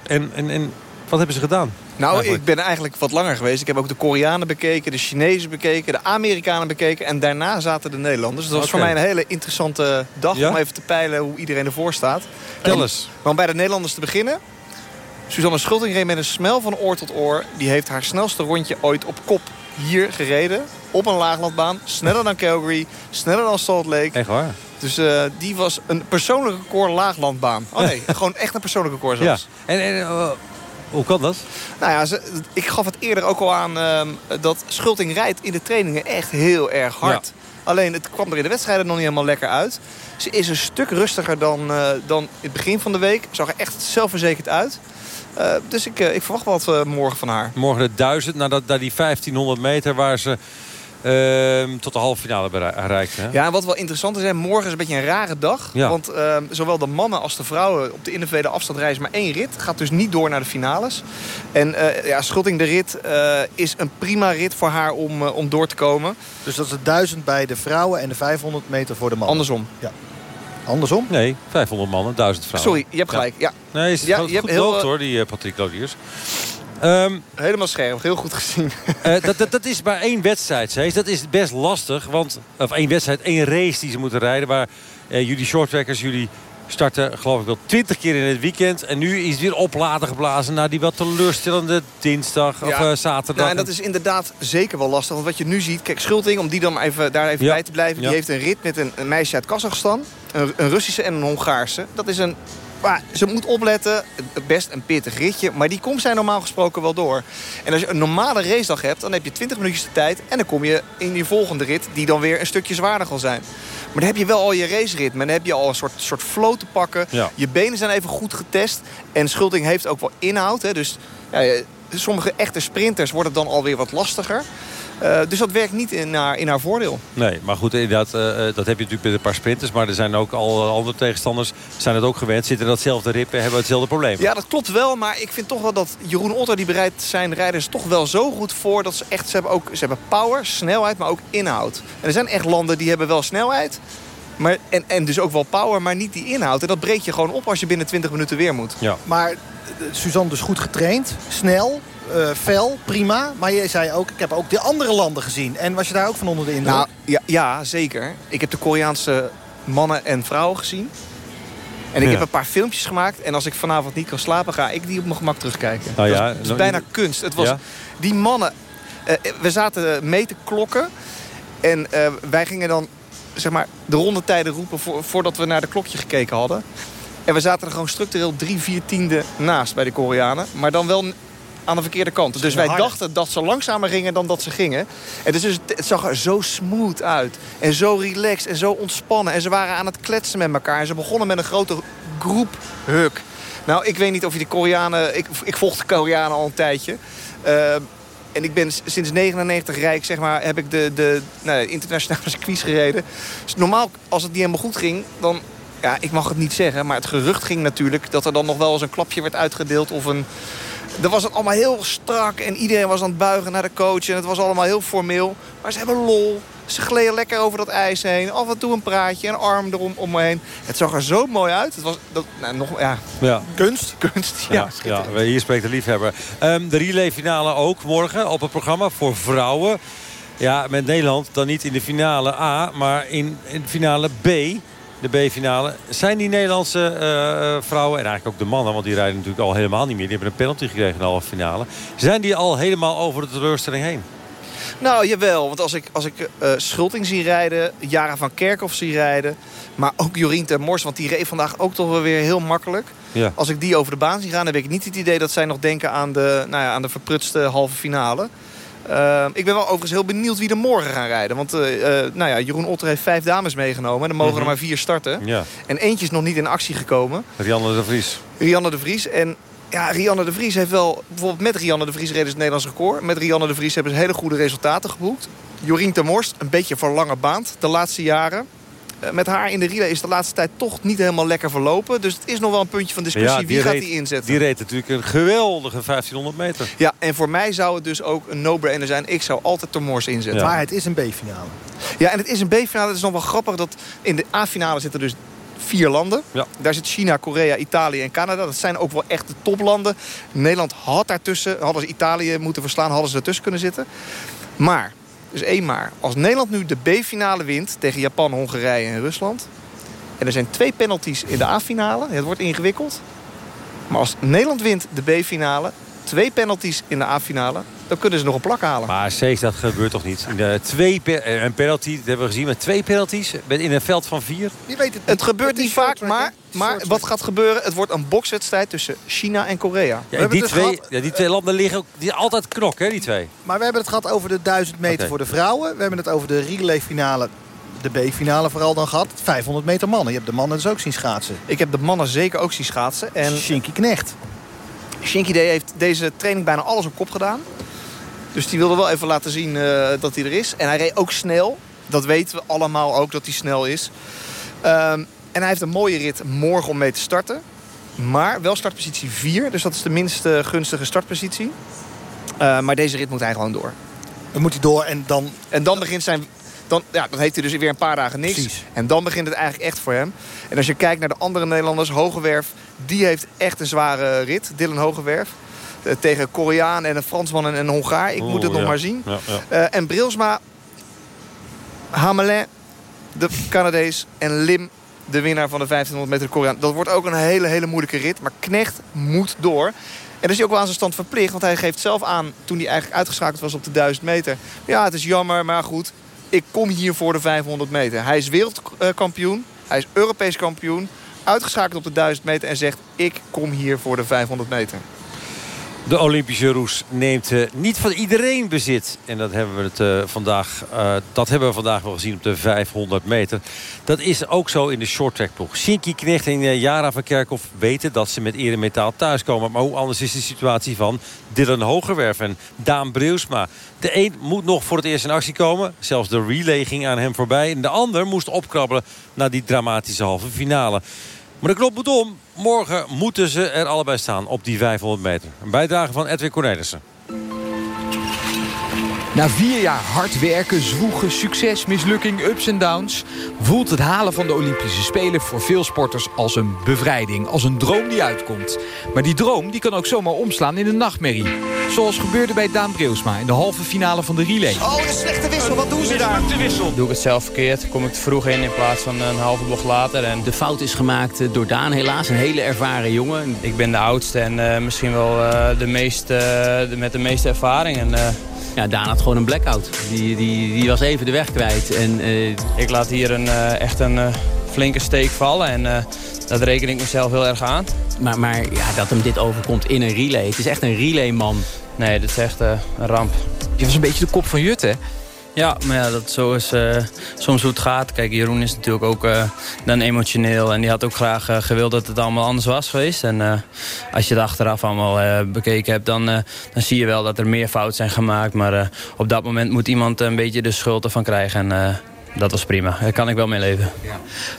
En, en, en wat hebben ze gedaan? Nou, ik ben eigenlijk wat langer geweest. Ik heb ook de Koreanen bekeken, de Chinezen bekeken, de Amerikanen bekeken. En daarna zaten de Nederlanders. Dus dat was voor mij een hele interessante dag Ja? om even te peilen hoe iedereen ervoor staat. Tel eens. Maar om bij de Nederlanders te beginnen. Suzanne Schulting reed met een smel van oor tot oor. Die heeft haar snelste rondje ooit op kop hier gereden. Op een laaglandbaan. Sneller dan Calgary. Sneller dan Salt Lake. Echt waar? Dus eh, die was een persoonlijk record laaglandbaan. Oh nee, gewoon echt een persoonlijk record Ja. zelfs. En, en eh, hoe kan dat? Nou ja, ze, ik gaf het eerder ook al aan ehm, dat Schulting rijdt in de trainingen echt heel erg hard. Alleen het kwam er in de wedstrijden nog niet helemaal lekker uit. Ze is een stuk rustiger dan, eh, dan in het begin van de week. Zag er echt zelfverzekerd uit. Eh, dus ik, eh, ik verwacht wat morgen van haar. Morgen de 1000, naar, dat, naar die 1500 meter waar ze tot de halve finale bereikt. Hè? Ja, en wat wel interessant is, hè, morgen is een beetje een rare dag. Ja. Want ehm, zowel de mannen als de vrouwen op de individuele afstand reizen maar één rit. Gaat dus niet door naar de finales. En eh, ja, Schulting de rit eh, is een prima rit voor haar om, eh, om door te komen. Dus dat is de 1000 bij de vrouwen en de 500 meter voor de mannen. Andersom. Ja. Andersom? Nee, 500 mannen, 1000 vrouwen. Sorry, je hebt gelijk. Ja. Nee, is Ja, goed, je hebt goed heel, hoor, die Patrick Lodiers. Ehm, Helemaal scherp, heel goed gezien. eh, dat, dat, dat is maar één wedstrijd, Cees. Dat is best lastig. Want, of één wedstrijd, één race die ze moeten rijden. Waar eh, jullie shorttrackers, jullie starten geloof ik wel 20 keer in het weekend. En nu is het weer opladen geblazen naar die wat teleurstellende dinsdag of eh, zaterdag. Nou, en dat is inderdaad zeker wel lastig. Want wat je nu ziet, kijk, Schulting, om die dan even, daar even Ja. bij te blijven... Ja. die heeft een rit met een, een meisje uit Kazachstan. Een, een Russische en een Hongaarse. Dat is een... Maar ze moet opletten, best een pittig ritje. Maar die komt zij normaal gesproken wel door. En als je een normale racedag hebt, dan heb je 20 minuutjes de tijd. En dan kom je in die volgende rit, die dan weer een stukje zwaarder zal zijn. Maar dan heb je wel al je raceritme. Dan heb je al een soort, soort flow te pakken. Ja. Je benen zijn even goed getest. En Schulting heeft ook wel inhoud. Hè. Dus ja, sommige echte sprinters worden dan alweer wat lastiger. Eh, dus dat werkt niet in haar, in haar voordeel. Nee, maar goed, inderdaad, eh, eh, dat heb je natuurlijk met een paar sprinters. Maar er zijn ook al andere tegenstanders, zijn het ook gewend. Zitten in datzelfde rip en hebben hetzelfde probleem. Ja, dat klopt wel. Maar ik vind toch wel dat Jeroen Otter... die bereidt zijn rijders toch wel zo goed voor... dat ze echt... Ze hebben, ook, ze hebben power, snelheid, maar ook inhoud. En er zijn echt landen die hebben wel snelheid... Maar, en, en dus ook wel power, maar niet die inhoud. En dat breekt je gewoon op als je binnen 20 minuten weer moet. Ja. Maar Suzanne dus goed getraind, snel, eh, fel, prima. Maar je zei ook, ik heb ook de andere landen gezien. En was je daar ook van onder de indruk? Nou, ja, ja, zeker. Ik heb de Koreaanse mannen en vrouwen gezien. En ik Ja. heb een paar filmpjes gemaakt. En als ik vanavond niet kan slapen, ga ik die op mijn gemak terugkijken. Nou ja, dat is, nou, bijna kunst. Het was, Ja? Die mannen... eh, we zaten mee te klokken. En eh, wij gingen dan zeg maar, de rondetijden roepen... Voor, voordat we naar de klokje gekeken hadden. En we zaten er gewoon structureel drie, vier tiende naast bij de Koreanen. Maar dan wel aan de verkeerde kant. Dus wij harder. dachten dat ze langzamer gingen dan dat ze gingen. En dus het, het zag er zo smooth uit. En zo relaxed en zo ontspannen. En ze waren aan het kletsen met elkaar. En ze begonnen met een grote groep huk. Nou, ik weet niet of je de Koreanen... Ik, ik volg de Koreanen al een tijdje. Eh, en ik ben sinds 99 rijk, zeg maar, heb ik de, de nou, internationale circuits gereden. Dus normaal, als het niet helemaal goed ging, dan... Ja, ik mag het niet zeggen, maar het gerucht ging natuurlijk... dat er dan nog wel eens een klapje werd uitgedeeld... of een, Dan was het allemaal heel strak en iedereen was aan het buigen naar de coach. En het was allemaal heel formeel. Maar ze hebben lol. Ze gleden lekker over dat ijs heen. Af en toe een praatje, een arm erom om me heen. Het zag er zo mooi uit. Het was dat, nou, nog, ja, Ja. kunst. Kunst, ja. Ja, ja, hier spreekt de liefhebber. Ehm, de relayfinale ook morgen op het programma voor vrouwen. Ja, met Nederland dan niet in de finale A, maar in, in de finale B. De B-finale. Zijn die Nederlandse eh, vrouwen, en eigenlijk ook de mannen... want die rijden natuurlijk al helemaal niet meer. Die hebben een penalty gekregen in de halve finale. Zijn die al helemaal over de teleurstelling heen? Nou, jawel. Want als ik, als ik eh, Schulting zie rijden, Jara van Kerkhoff zie rijden... maar ook Jorien ten Mors, want die reed vandaag ook toch wel weer heel makkelijk. Ja. Als ik die over de baan zie gaan, dan heb ik niet het idee... dat zij nog denken aan de, nou ja, aan de verprutste halve finale. Uh, ik ben wel overigens heel benieuwd wie er morgen gaan rijden. Want uh, uh, nou ja, Jeroen Otter heeft vijf dames meegenomen. En er mogen Mhm. er maar vier starten. Ja. En eentje is nog niet in actie gekomen. Rianne de Vries. Rianne de Vries. En ja, Rianne de Vries heeft wel... Bijvoorbeeld met Rianne de Vries reden ze het Nederlands record. Met Rianne de Vries hebben ze hele goede resultaten geboekt. Jorien ten Morst, een beetje voor lange baand de laatste jaren. Eh, met haar in de relay is de laatste tijd toch niet helemaal lekker verlopen. Dus het is nog wel een puntje van discussie. Wie gaat reed- die inzetten? Die reed natuurlijk een geweldige 1500 meter. Ja, en voor mij zou het dus ook een no-brainer zijn. Ik zou altijd ten Morst inzetten. Maar het is een B-finale. Ja, en het is een B-finale. Het is nog wel grappig dat in de A-finale zitten dus vier landen. Ja. Daar zit China, Korea, Italië en Canada. Dat zijn ook wel echt de toplanden. Nederland had daartussen, hadden ze Italië moeten verslaan, hadden ze ertussen kunnen zitten. Maar, dus één maar. Als Nederland nu de B-finale wint tegen Japan, Hongarije en Rusland... en er zijn twee penalties in de A-finale, het wordt ingewikkeld... maar als Nederland wint de B-finale, twee penalties in de A-finale... dan kunnen ze nog een plak halen. Maar Sees, dat gebeurt toch niet? In de twee pe- eh, een penalty, dat hebben we gezien met twee penalties. met- In een veld van vier. Je weet het, Het gebeurt niet vaak, maar, maar wat gaat gebeuren? Het wordt een bokswedstrijd tussen China en Korea. Ja, en die, twee, ja, die twee landen liggen ook die altijd knok, hè, die twee. Maar we hebben het gehad over de 1000 meter voor de vrouwen. We hebben het over de relay-finale, de B-finale vooral dan gehad. 500 meter mannen. Je hebt de mannen dus ook zien schaatsen. Ik heb de mannen zeker ook zien schaatsen. En Shinky Knecht. Shinky D heeft deze training bijna alles op kop gedaan. Dus die wilde wel even laten zien eh, dat hij er is. En hij reed ook snel. Dat weten we allemaal ook, dat hij snel is. Ehm, en hij heeft een mooie rit morgen om mee te starten. Maar wel startpositie 4. Dus dat is de minst eh, gunstige startpositie. Eh, maar deze rit moet hij gewoon door. Dan moet hij door en dan... En dan begint zijn... Dan, ja, dan heeft hij dus weer een paar dagen niks. Precies. En dan begint het eigenlijk echt voor hem. En als je kijkt naar de andere Nederlanders, Hogewerf... die heeft echt een zware rit, Dylan Hogewerf. Eh, tegen Koreaan en een Fransman en een Hongaar. Ik moet het nog maar zien. Ja, ja. Eh, en Brilsma, Hamelin, de Canadees... en Lim, de winnaar van de 1500 meter Koreaan. Dat wordt ook een hele, hele moeilijke rit. Maar Knecht moet door. En dat is hij ook wel aan zijn stand verplicht. Want hij geeft zelf aan, toen hij eigenlijk uitgeschakeld was op de 1000 meter... ja, het is jammer, maar goed, ik kom hier voor de 500 meter. Hij is wereldkampioen, hij is Europees kampioen... uitgeschakeld op de 1000 meter en zegt... ik kom hier voor de 500 meter. De Olympische roes neemt eh, niet van iedereen bezit. En dat hebben, we het, eh, vandaag, eh, dat hebben we vandaag wel gezien op de 500 meter. Dat is ook zo in de shorttrackploeg. Shinky Knecht en Jara van Kerkhoff weten dat ze met eremetaal thuiskomen. Maar hoe anders is de situatie van Dylan Hogerwerf en Daan Breusma. De een moet nog voor het eerst in actie komen. Zelfs de relay ging aan hem voorbij. En de ander moest opkrabbelen naar die dramatische halve finale. Maar de knop moet om. Morgen moeten ze er allebei staan op die 500 meter. Een bijdrage van Edwin Cornelissen. Na vier jaar hard werken, zwoegen, succes, mislukking, ups en downs... voelt het halen van de Olympische Spelen voor veel sporters als een bevrijding. Als een droom die uitkomt. Maar die droom die kan ook zomaar omslaan in een nachtmerrie. Zoals gebeurde bij Daan Breusma in de halve finale van de relay. Oh, de slechte wissel, wat doen ze daar? Doe ik het zelf verkeerd, kom ik te vroeg in in plaats van een halve bocht later. En De fout is gemaakt eh, door Daan helaas, een hele ervaren jongen. ik ben de oudste en eh, misschien wel eh, de meest, de- met de meeste ervaring. En, eh, Ja, Daan had gewoon een blackout. Die, die, die was even de weg kwijt. En, eh, ik laat hier een, eh, echt een eh, flinke steek vallen en eh, dat reken ik mezelf heel erg aan. maar maar ja, dat hem dit overkomt in een relay. Het is echt een relayman. Nee, dit is echt eh, een ramp. Je was een beetje de kop van Jut, hè? Ja, maar ja, dat zo is eh, soms hoe het gaat. Kijk, Jeroen is natuurlijk ook eh, dan emotioneel. En die had ook graag gewild dat het allemaal anders was geweest. En eh, als je het achteraf allemaal eh, bekeken hebt, dan, eh, dan zie je wel dat er meer fouten zijn gemaakt. Maar eh, op dat moment moet iemand een beetje de schuld ervan krijgen. En eh, dat was prima. Daar kan ik wel mee leven.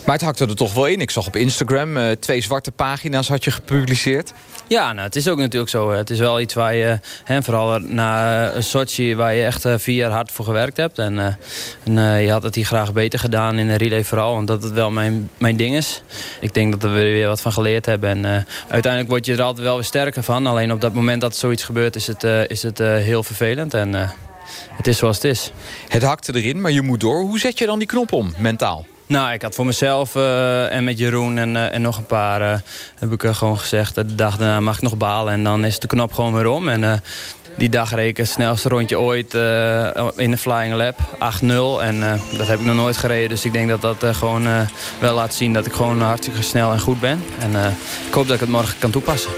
Maar het hakte er toch wel in. Ik zag op Instagram eh, twee zwarte pagina's had je gepubliceerd. Ja, nou, het is ook natuurlijk zo. Het is wel iets waar je, hè, vooral na uh, Sochi, waar je echt uh, vier jaar hard voor gewerkt hebt. En, en je had het hier graag beter gedaan in de relay vooral, want dat het wel mijn, mijn ding is. Ik denk dat we er weer wat van geleerd hebben. En uiteindelijk word je er altijd wel weer sterker van. Alleen op dat moment dat zoiets gebeurt, is het, is het heel vervelend. En het is zoals het is. Het hakte erin, maar je moet door. Hoe zet je dan die knop om, mentaal? Nou, ik had voor mezelf uh, en met Jeroen en, uh, en nog een paar... Uh, heb ik gewoon gezegd, de dag daarna mag ik nog balen. En dan is de knop gewoon weer om. En die dag reed ik het snelste rondje ooit in de Flying Lab. 8-0. En dat heb ik nog nooit gereden. Dus ik denk dat dat gewoon wel laat zien dat ik gewoon hartstikke snel en goed ben. En ik hoop dat ik het morgen kan toepassen.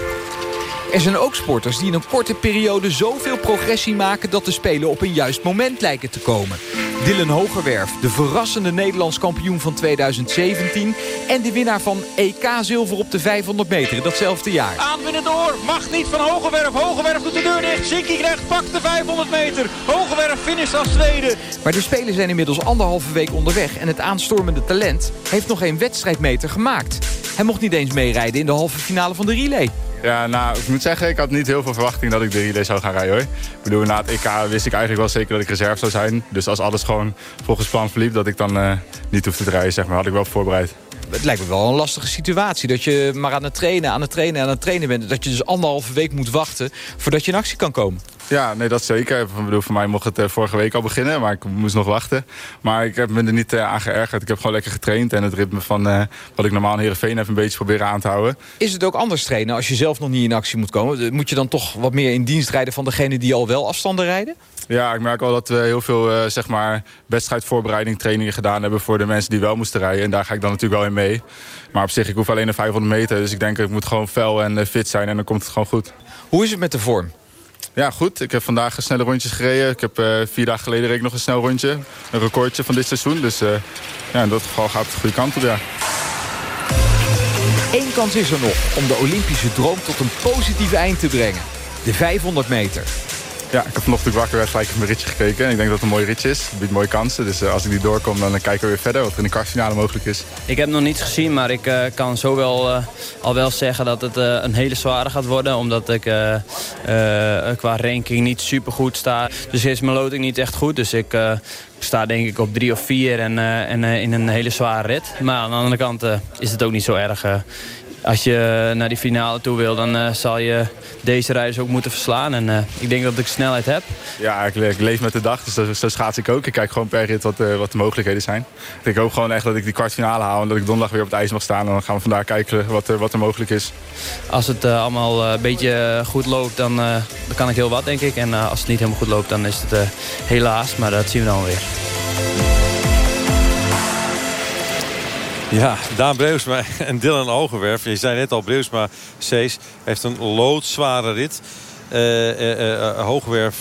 Er zijn ook sporters die in een korte periode zoveel progressie maken... dat de Spelen op een juist moment lijken te komen. Dylan Hogerwerf, de verrassende Nederlands kampioen van 2017... en de winnaar van EK zilver op de 500 meter datzelfde jaar. Aanwinnen door, mag niet van Hogerwerf. Hogerwerf doet de deur dicht, Zinky krijgt pakt de 500 meter. Hogerwerf finish als tweede. Maar de Spelen zijn inmiddels anderhalve week onderweg... en het aanstormende talent heeft nog geen wedstrijdmeter gemaakt. Hij mocht niet eens meerijden in de halve finale van de relay. Ja, nou, ik moet zeggen, ik had niet heel veel verwachting dat ik de relay zou gaan rijden hoor. Ik bedoel, na het EK wist ik eigenlijk wel zeker dat ik reserve zou zijn. Dus als alles gewoon volgens plan verliep, dat ik dan uh, niet hoefde te rijden, zeg maar, had ik wel voorbereid. Het lijkt me wel een lastige situatie. Dat je maar aan het trainen, aan het trainen, aan het trainen bent. Dat je dus anderhalve week moet wachten voordat je in actie kan komen. Ja, nee, dat zeker. Ik bedoel, voor mij mocht het uh, vorige week al beginnen, maar ik moest nog wachten. Maar ik heb me er niet uh, aan geërgerd. Ik heb gewoon lekker getraind en het ritme van uh, wat ik normaal in Heerenveen heb een beetje proberen aan te houden. Is het ook anders trainen als je zelf nog niet in actie moet komen? Moet je dan toch wat meer in dienst rijden van degene die al wel afstanden rijden? Ja, ik merk wel dat we heel veel zeg maar wedstrijdvoorbereiding, trainingen gedaan hebben voor de mensen die wel moesten rijden. En daar ga ik dan natuurlijk wel in mee. Maar op zich, ik hoef alleen een 500 meter. Dus ik denk, ik moet gewoon fel en fit zijn en dan komt het gewoon goed. Hoe is het met de vorm? Ja, goed. Ik heb vandaag snelle rondjes gereden. Ik heb uh, vier dagen geleden reed nog een snel rondje. Een recordje van dit seizoen. Dus uh, ja, in dat geval gaat het de goede kant op. Eén kans is er nog om de Olympische droom tot een positief eind te brengen. De 500 meter. Ja, ik heb vanochtend wakker werd gelijk mijn ritje gekeken. En ik denk dat het een mooi ritje is. Het biedt mooie kansen. Dus uh, als ik die doorkom, dan kijken we weer verder wat er in de kwartfinale mogelijk is. Ik heb nog niets gezien, maar ik uh, kan zo wel, uh, al wel zeggen dat het een hele zware gaat worden. Omdat ik qua ranking niet super goed sta. Dus is mijn loting niet echt goed. Dus ik sta denk ik op drie of vier en, en in een hele zware rit. Maar aan de andere kant is het ook niet zo erg als je naar die finale toe wil, dan uh, zal je deze reis ook moeten verslaan. En uh, ik denk dat ik snelheid heb. Ja, ik, ik leef met de dag, dus zo, zo, schaats ik ook. Ik kijk gewoon per rit wat, uh, wat de mogelijkheden zijn. Ik hoop gewoon echt dat ik die kwartfinale haal en dat ik donderdag weer op het ijs mag staan. En dan gaan we vandaag kijken wat, wat er mogelijk is. Als het allemaal een beetje goed loopt, dan, dan kan ik heel wat, denk ik. En als het niet helemaal goed loopt, dan is het helaas. Maar dat zien we dan weer. Ja, Daan Breusma en Dylan Ogenwerf. Je zei net al, Breusma Cees heeft een loodzware rit. Uh, uh, uh, Hoogwerf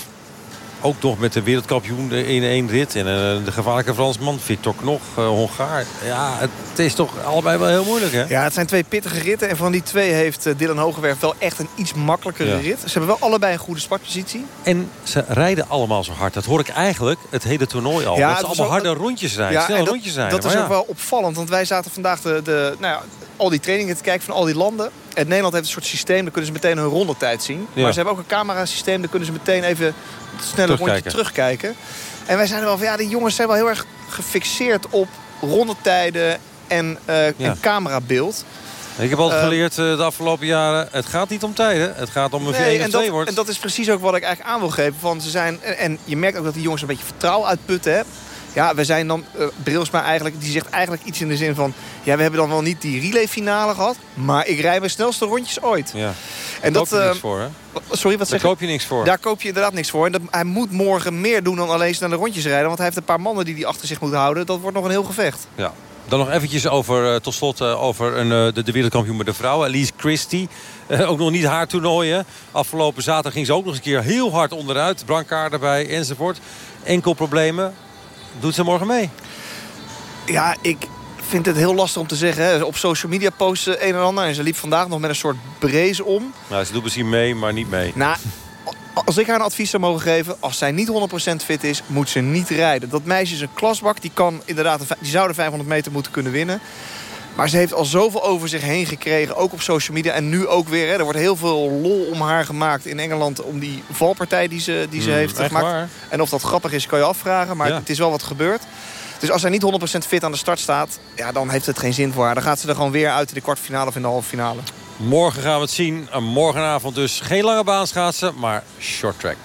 ook nog met de wereldkampioen in één rit. En de gevaarlijke Fransman, Victor Knog, Hongaar. Ja, het is toch allebei wel heel moeilijk, hè? Ja, het zijn twee pittige ritten. En van die twee heeft Dylan Hogewerf wel echt een iets makkelijkere ja. rit. Ze hebben wel allebei een goede startpositie. En ze rijden allemaal zo hard. Dat hoor ik eigenlijk het hele toernooi al. Ja, dat ze allemaal harde rondjes rijden, ja, snelle dat, rondjes rijden. Dat is ook wel opvallend. Want wij zaten vandaag de, de, nou ja, al die trainingen te kijken van al die landen. En Nederland heeft een soort systeem, dan kunnen ze meteen hun rondetijd zien. Maar ze hebben ook een camerasysteem, dan kunnen ze meteen even snelle rondje terugkijken. En wij zijn er wel van, ja, die jongens zijn wel heel erg gefixeerd op rondetijden en, uh, ja. en camerabeeld. Ik heb altijd uh, geleerd uh, de afgelopen jaren, het gaat niet om tijden. Het gaat om een nee, 1 of 2 wordt. En dat is precies ook wat ik eigenlijk aan wil geven. Van ze zijn, en, en je merkt ook dat die jongens een beetje vertrouwen uitputten. Hè? Ja, we zijn dan, uh, Brilsma eigenlijk, die zegt eigenlijk iets in de zin van... ja, we hebben dan wel niet die relayfinale gehad... maar ik rij mijn snelste rondjes ooit. Ja. En Daar dat, koop je niks voor, hè? Sorry, wat Daar zeg koop je niks voor. Daar koop je inderdaad niks voor. En dat, hij moet morgen meer doen dan alleen snelle rondjes rijden... want hij heeft een paar mannen die hij achter zich moet houden. Dat wordt nog een heel gevecht. Ja. Dan nog eventjes over, uh, tot slot over een, de, de wereldkampioen met de vrouwen. Elise Christie. ook nog niet haar toernooien. Afgelopen zaterdag ging ze ook nog eens een keer heel hard onderuit. Brancard erbij enzovoort. Enkel problemen. Doet ze morgen mee? Ja, ik vind het heel lastig om te zeggen. Hè. Op social media posten een en ander. En ze liep vandaag nog met een soort brees om. Nou, ze doet misschien mee, maar niet mee. Nou, Als ik haar een advies zou mogen geven... als zij niet 100% fit is, moet ze niet rijden. Dat meisje is een klasbak. Die, kan inderdaad, die zou de 500 meter moeten kunnen winnen. Maar ze heeft al zoveel over zich heen gekregen, ook op social media. En nu ook weer. Hè. Er wordt heel veel lol om haar gemaakt in Engeland... om die valpartij die ze, die ze Mm, heeft gemaakt. waar? En of dat grappig is, kan je afvragen. Maar Ja. het is wel wat gebeurd. Dus als zij niet 100% fit aan de start staat... Ja, dan heeft het geen zin voor haar. Dan gaat ze er gewoon weer uit in de kwartfinale of in de halve finale. Morgen gaan we het zien. En morgenavond dus geen lange baan schaatsen, maar short track.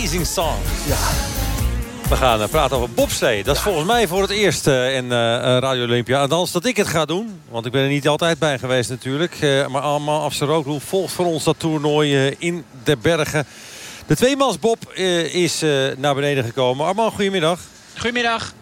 Amazing song. Ja. We gaan eh, praten over bobslee. Dat is volgens mij voor het eerst eh, in eh, Radio Olympia. Althans dat ik het ga doen. Want ik ben er niet altijd bij geweest natuurlijk. Eh, maar allemaal Afserooglu volgt voor ons dat toernooi eh, in de bergen. De tweemansbob eh, is eh, naar beneden gekomen. Arman, goedemiddag. Goedemiddag.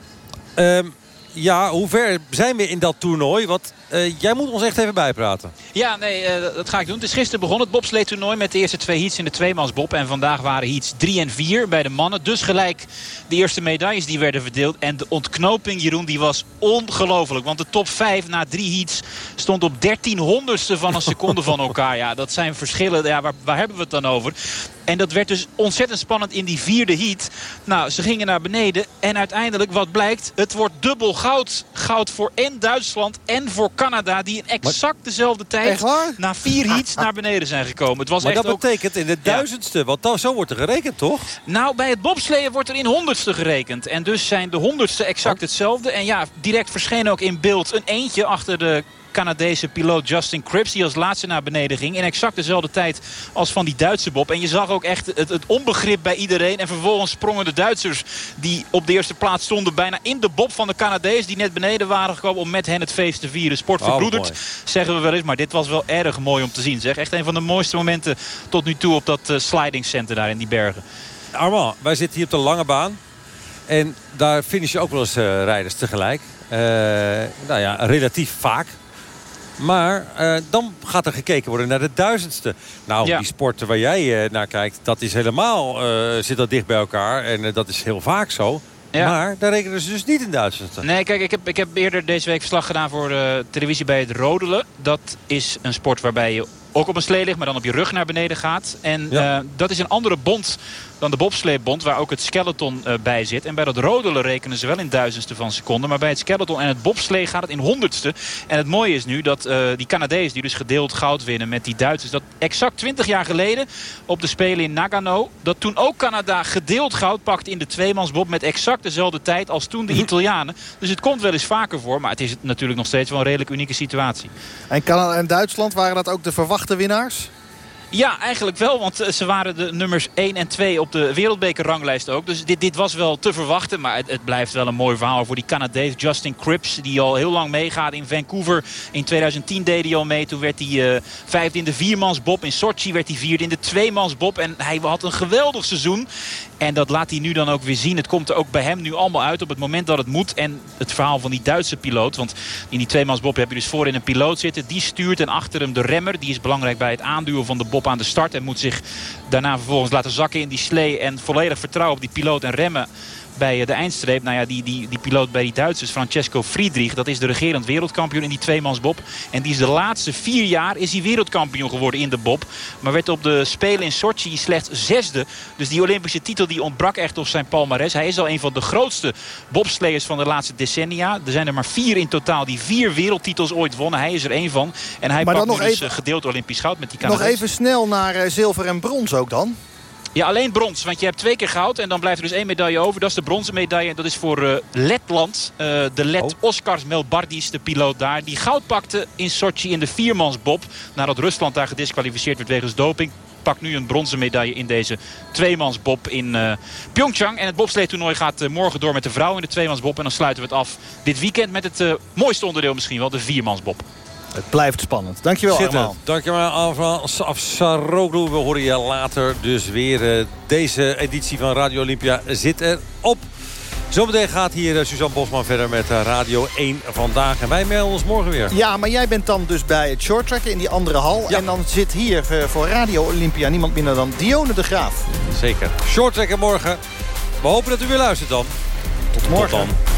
Ehm, ja, hoe ver zijn we in dat toernooi? Want eh, jij moet ons echt even bijpraten. Ja, nee, eh, dat ga ik doen. Het is gisteren begonnen het bobsleetoernooi met de eerste twee heats in de tweemansbob. En vandaag waren heats 3 en 4 bij de mannen. Dus gelijk de eerste medailles die werden verdeeld. En de ontknoping, Jeroen, die was ongelooflijk. Want de top 5 na drie heats stond op 13 honderdste van een seconde van elkaar. Ja, dat zijn verschillen. Ja, waar, waar hebben we het dan over? En dat werd dus ontzettend spannend in die vierde heat. Nou, ze gingen naar beneden. En uiteindelijk, wat blijkt, het wordt dubbel goud. Goud voor en Duitsland en voor Canada. Die in exact dezelfde tijd na vier heats naar beneden zijn gekomen. Het was Maar echt dat ook... betekent in de duizendste. Want dan, zo wordt er gerekend, toch? Nou, bij het bobsleeën wordt er in honderdste gerekend. En dus zijn de honderdste exact hetzelfde. En ja, direct verscheen ook in beeld een eentje achter de Canadese piloot Justin Cripps... die als laatste naar beneden ging. In exact dezelfde tijd als van die Duitse bob. En je zag ook echt het, het onbegrip bij iedereen. En vervolgens sprongen de Duitsers die op de eerste plaats stonden... bijna in de bob van de Canadees die net beneden waren gekomen... om met hen het feest te vieren. Sport Oh, verbroederd, zeggen we wel eens. Maar dit was wel erg mooi om te zien. Zeg. Echt een van de mooiste momenten tot nu toe op dat eh, sliding center daar in die bergen. Armand, wij zitten hier op de lange baan. En daar finishen ook wel eens eh, rijders tegelijk. Eh, nou ja, relatief vaak. Maar eh, dan gaat er gekeken worden naar de duizendste. Nou, Ja. die sporten waar jij eh, naar kijkt, dat is helemaal, eh, zit dat dicht bij elkaar. En dat is heel vaak zo. Ja. Maar daar rekenen ze dus niet in duizendste. Nee, kijk, ik heb, ik heb eerder deze week verslag gedaan voor eh, televisie bij het rodelen. Dat is een sport waarbij je ook op een slee ligt, maar dan op je rug naar beneden gaat. En dat is een andere bond dan de bobsleebond, waar ook het skeleton eh, bij zit. En bij dat rodelen rekenen ze wel in duizendste van seconden. Maar bij het skeleton en het bobslee gaat het in honderdste. En het mooie is nu dat eh, die Canadezen die dus gedeeld goud winnen met die Duitsers... dat exact 20 jaar geleden op de Spelen in Nagano... dat toen ook Canada gedeeld goud pakte in de tweemansbob... met exact dezelfde tijd als toen de Italianen. Dus het komt wel eens vaker voor. Maar het is natuurlijk nog steeds wel een redelijk unieke situatie. En Canada en Duitsland, waren dat ook de verwachte winnaars? Ja, eigenlijk wel. Want eh, ze waren de nummers 1 en 2 op de wereldbekerranglijst ook. Dus dit, dit was wel te verwachten. Maar het, het blijft wel een mooi verhaal voor die Canadees Justin Cripps. Die al heel lang meegaat in Vancouver. In 2010 deed hij al mee. Toen werd hij eh, vijfde in de viermansbob. In Sochi werd hij vierde in de tweemansbob. En hij had een geweldig seizoen. En dat laat hij nu dan ook weer zien. Het komt er ook bij hem nu allemaal uit op het moment dat het moet. En het verhaal van die Duitse piloot. Want in die tweemansbob heb je dus voorin een piloot zitten. Die stuurt en achter hem de remmer. Die is belangrijk bij het aanduwen van de bob aan de start. En moet zich daarna vervolgens laten zakken in die slee. En volledig vertrouwen op die piloot en remmen bij eh, de eindstreep. Nou ja, die, die, die piloot bij die Duitsers, Francesco Friedrich... dat is de regerend wereldkampioen in die tweemansbob. En die is de laatste vier jaar is hij wereldkampioen geworden in de bob. Maar werd op de Spelen in Sochi slechts zesde. Dus die Olympische titel die ontbrak echt op zijn palmares. Hij is al een van de grootste bobsleiers van de laatste decennia. Er zijn er maar vier in totaal die vier wereldtitels ooit wonnen. Hij is er één van. En hij Maar pakt nog dus even- eh, gedeeld Olympisch goud met die Nog Canadees. even snel naar eh, zilver en brons ook dan. Ja, alleen brons. Want je hebt twee keer goud. En dan blijft er dus één medaille over. Dat is de bronzen medaille. En dat is voor eh, Letland. Eh, de Let Oskars Melbardis, de piloot daar. Die goud pakte in Sochi in de viermansbob. Nadat Rusland daar gedisqualificeerd werd wegens doping. Pakt nu een bronzen medaille in deze tweemansbob in eh Pyeongchang. En het bobsleetoernooi gaat morgen door met de vrouw in de tweemansbob. En dan sluiten we het af dit weekend met het mooiste onderdeel misschien wel. De viermansbob. Het blijft spannend. Dankjewel allemaal. Dankjewel Alvan Afsaroglu. We horen je later dus weer. eh, deze editie van Radio Olympia zit erop. Zometeen gaat hier eh, Suzanne Bosman verder met eh, Radio 1 vandaag. En wij melden ons morgen weer. Ja, maar jij bent dan dus bij het shorttracken in die andere hal. En dan zit hier voor Radio Olympia niemand minder dan Dione de Graaf. Zeker. Short trekken morgen. We hopen dat u weer luistert dan. Tot morgen. dan.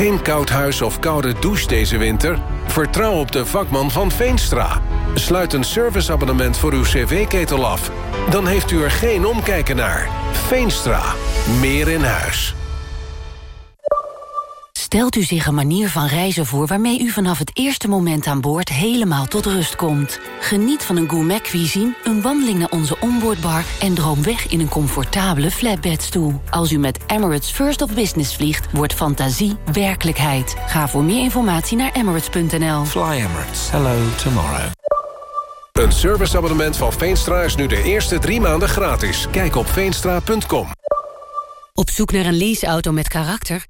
Geen koud huis of koude douche deze winter? Vertrouw op de vakman van Veenstra. Sluit een serviceabonnement voor uw cv-ketel af. Dan heeft u er geen omkijken naar. Veenstra. Meer in huis. Stelt u zich een manier van reizen voor waarmee u vanaf het eerste moment aan boord helemaal tot rust komt. Geniet van een gourmet cuisine, een wandeling naar onze onboardbar en droom weg in een comfortabele flatbedstoel. Als u met Emirates First of Business vliegt, wordt fantasie werkelijkheid. Ga voor meer informatie naar emirates.nl. Fly Emirates. Hello tomorrow. Een serviceabonnement van Veenstra is nu de eerste drie maanden gratis. Kijk op veenstra.com. Op zoek naar een leaseauto met karakter?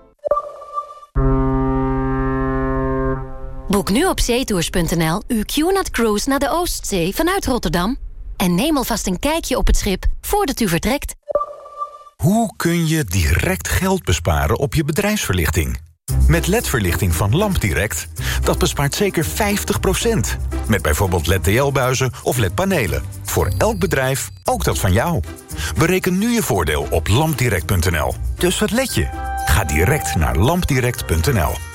Boek nu op zeetours.nl uw QNAT Cruise naar de Oostzee vanuit Rotterdam. En neem alvast een kijkje op het schip voordat u vertrekt. Hoe kun je direct geld besparen op je bedrijfsverlichting? Met LED-verlichting van LampDirect, dat bespaart zeker 50%. Met bijvoorbeeld LED-TL-buizen of LED-panelen. Voor elk bedrijf, ook dat van jou. Bereken nu je voordeel op lampdirect.nl. Dus wat let je? Ga direct naar lampdirect.nl.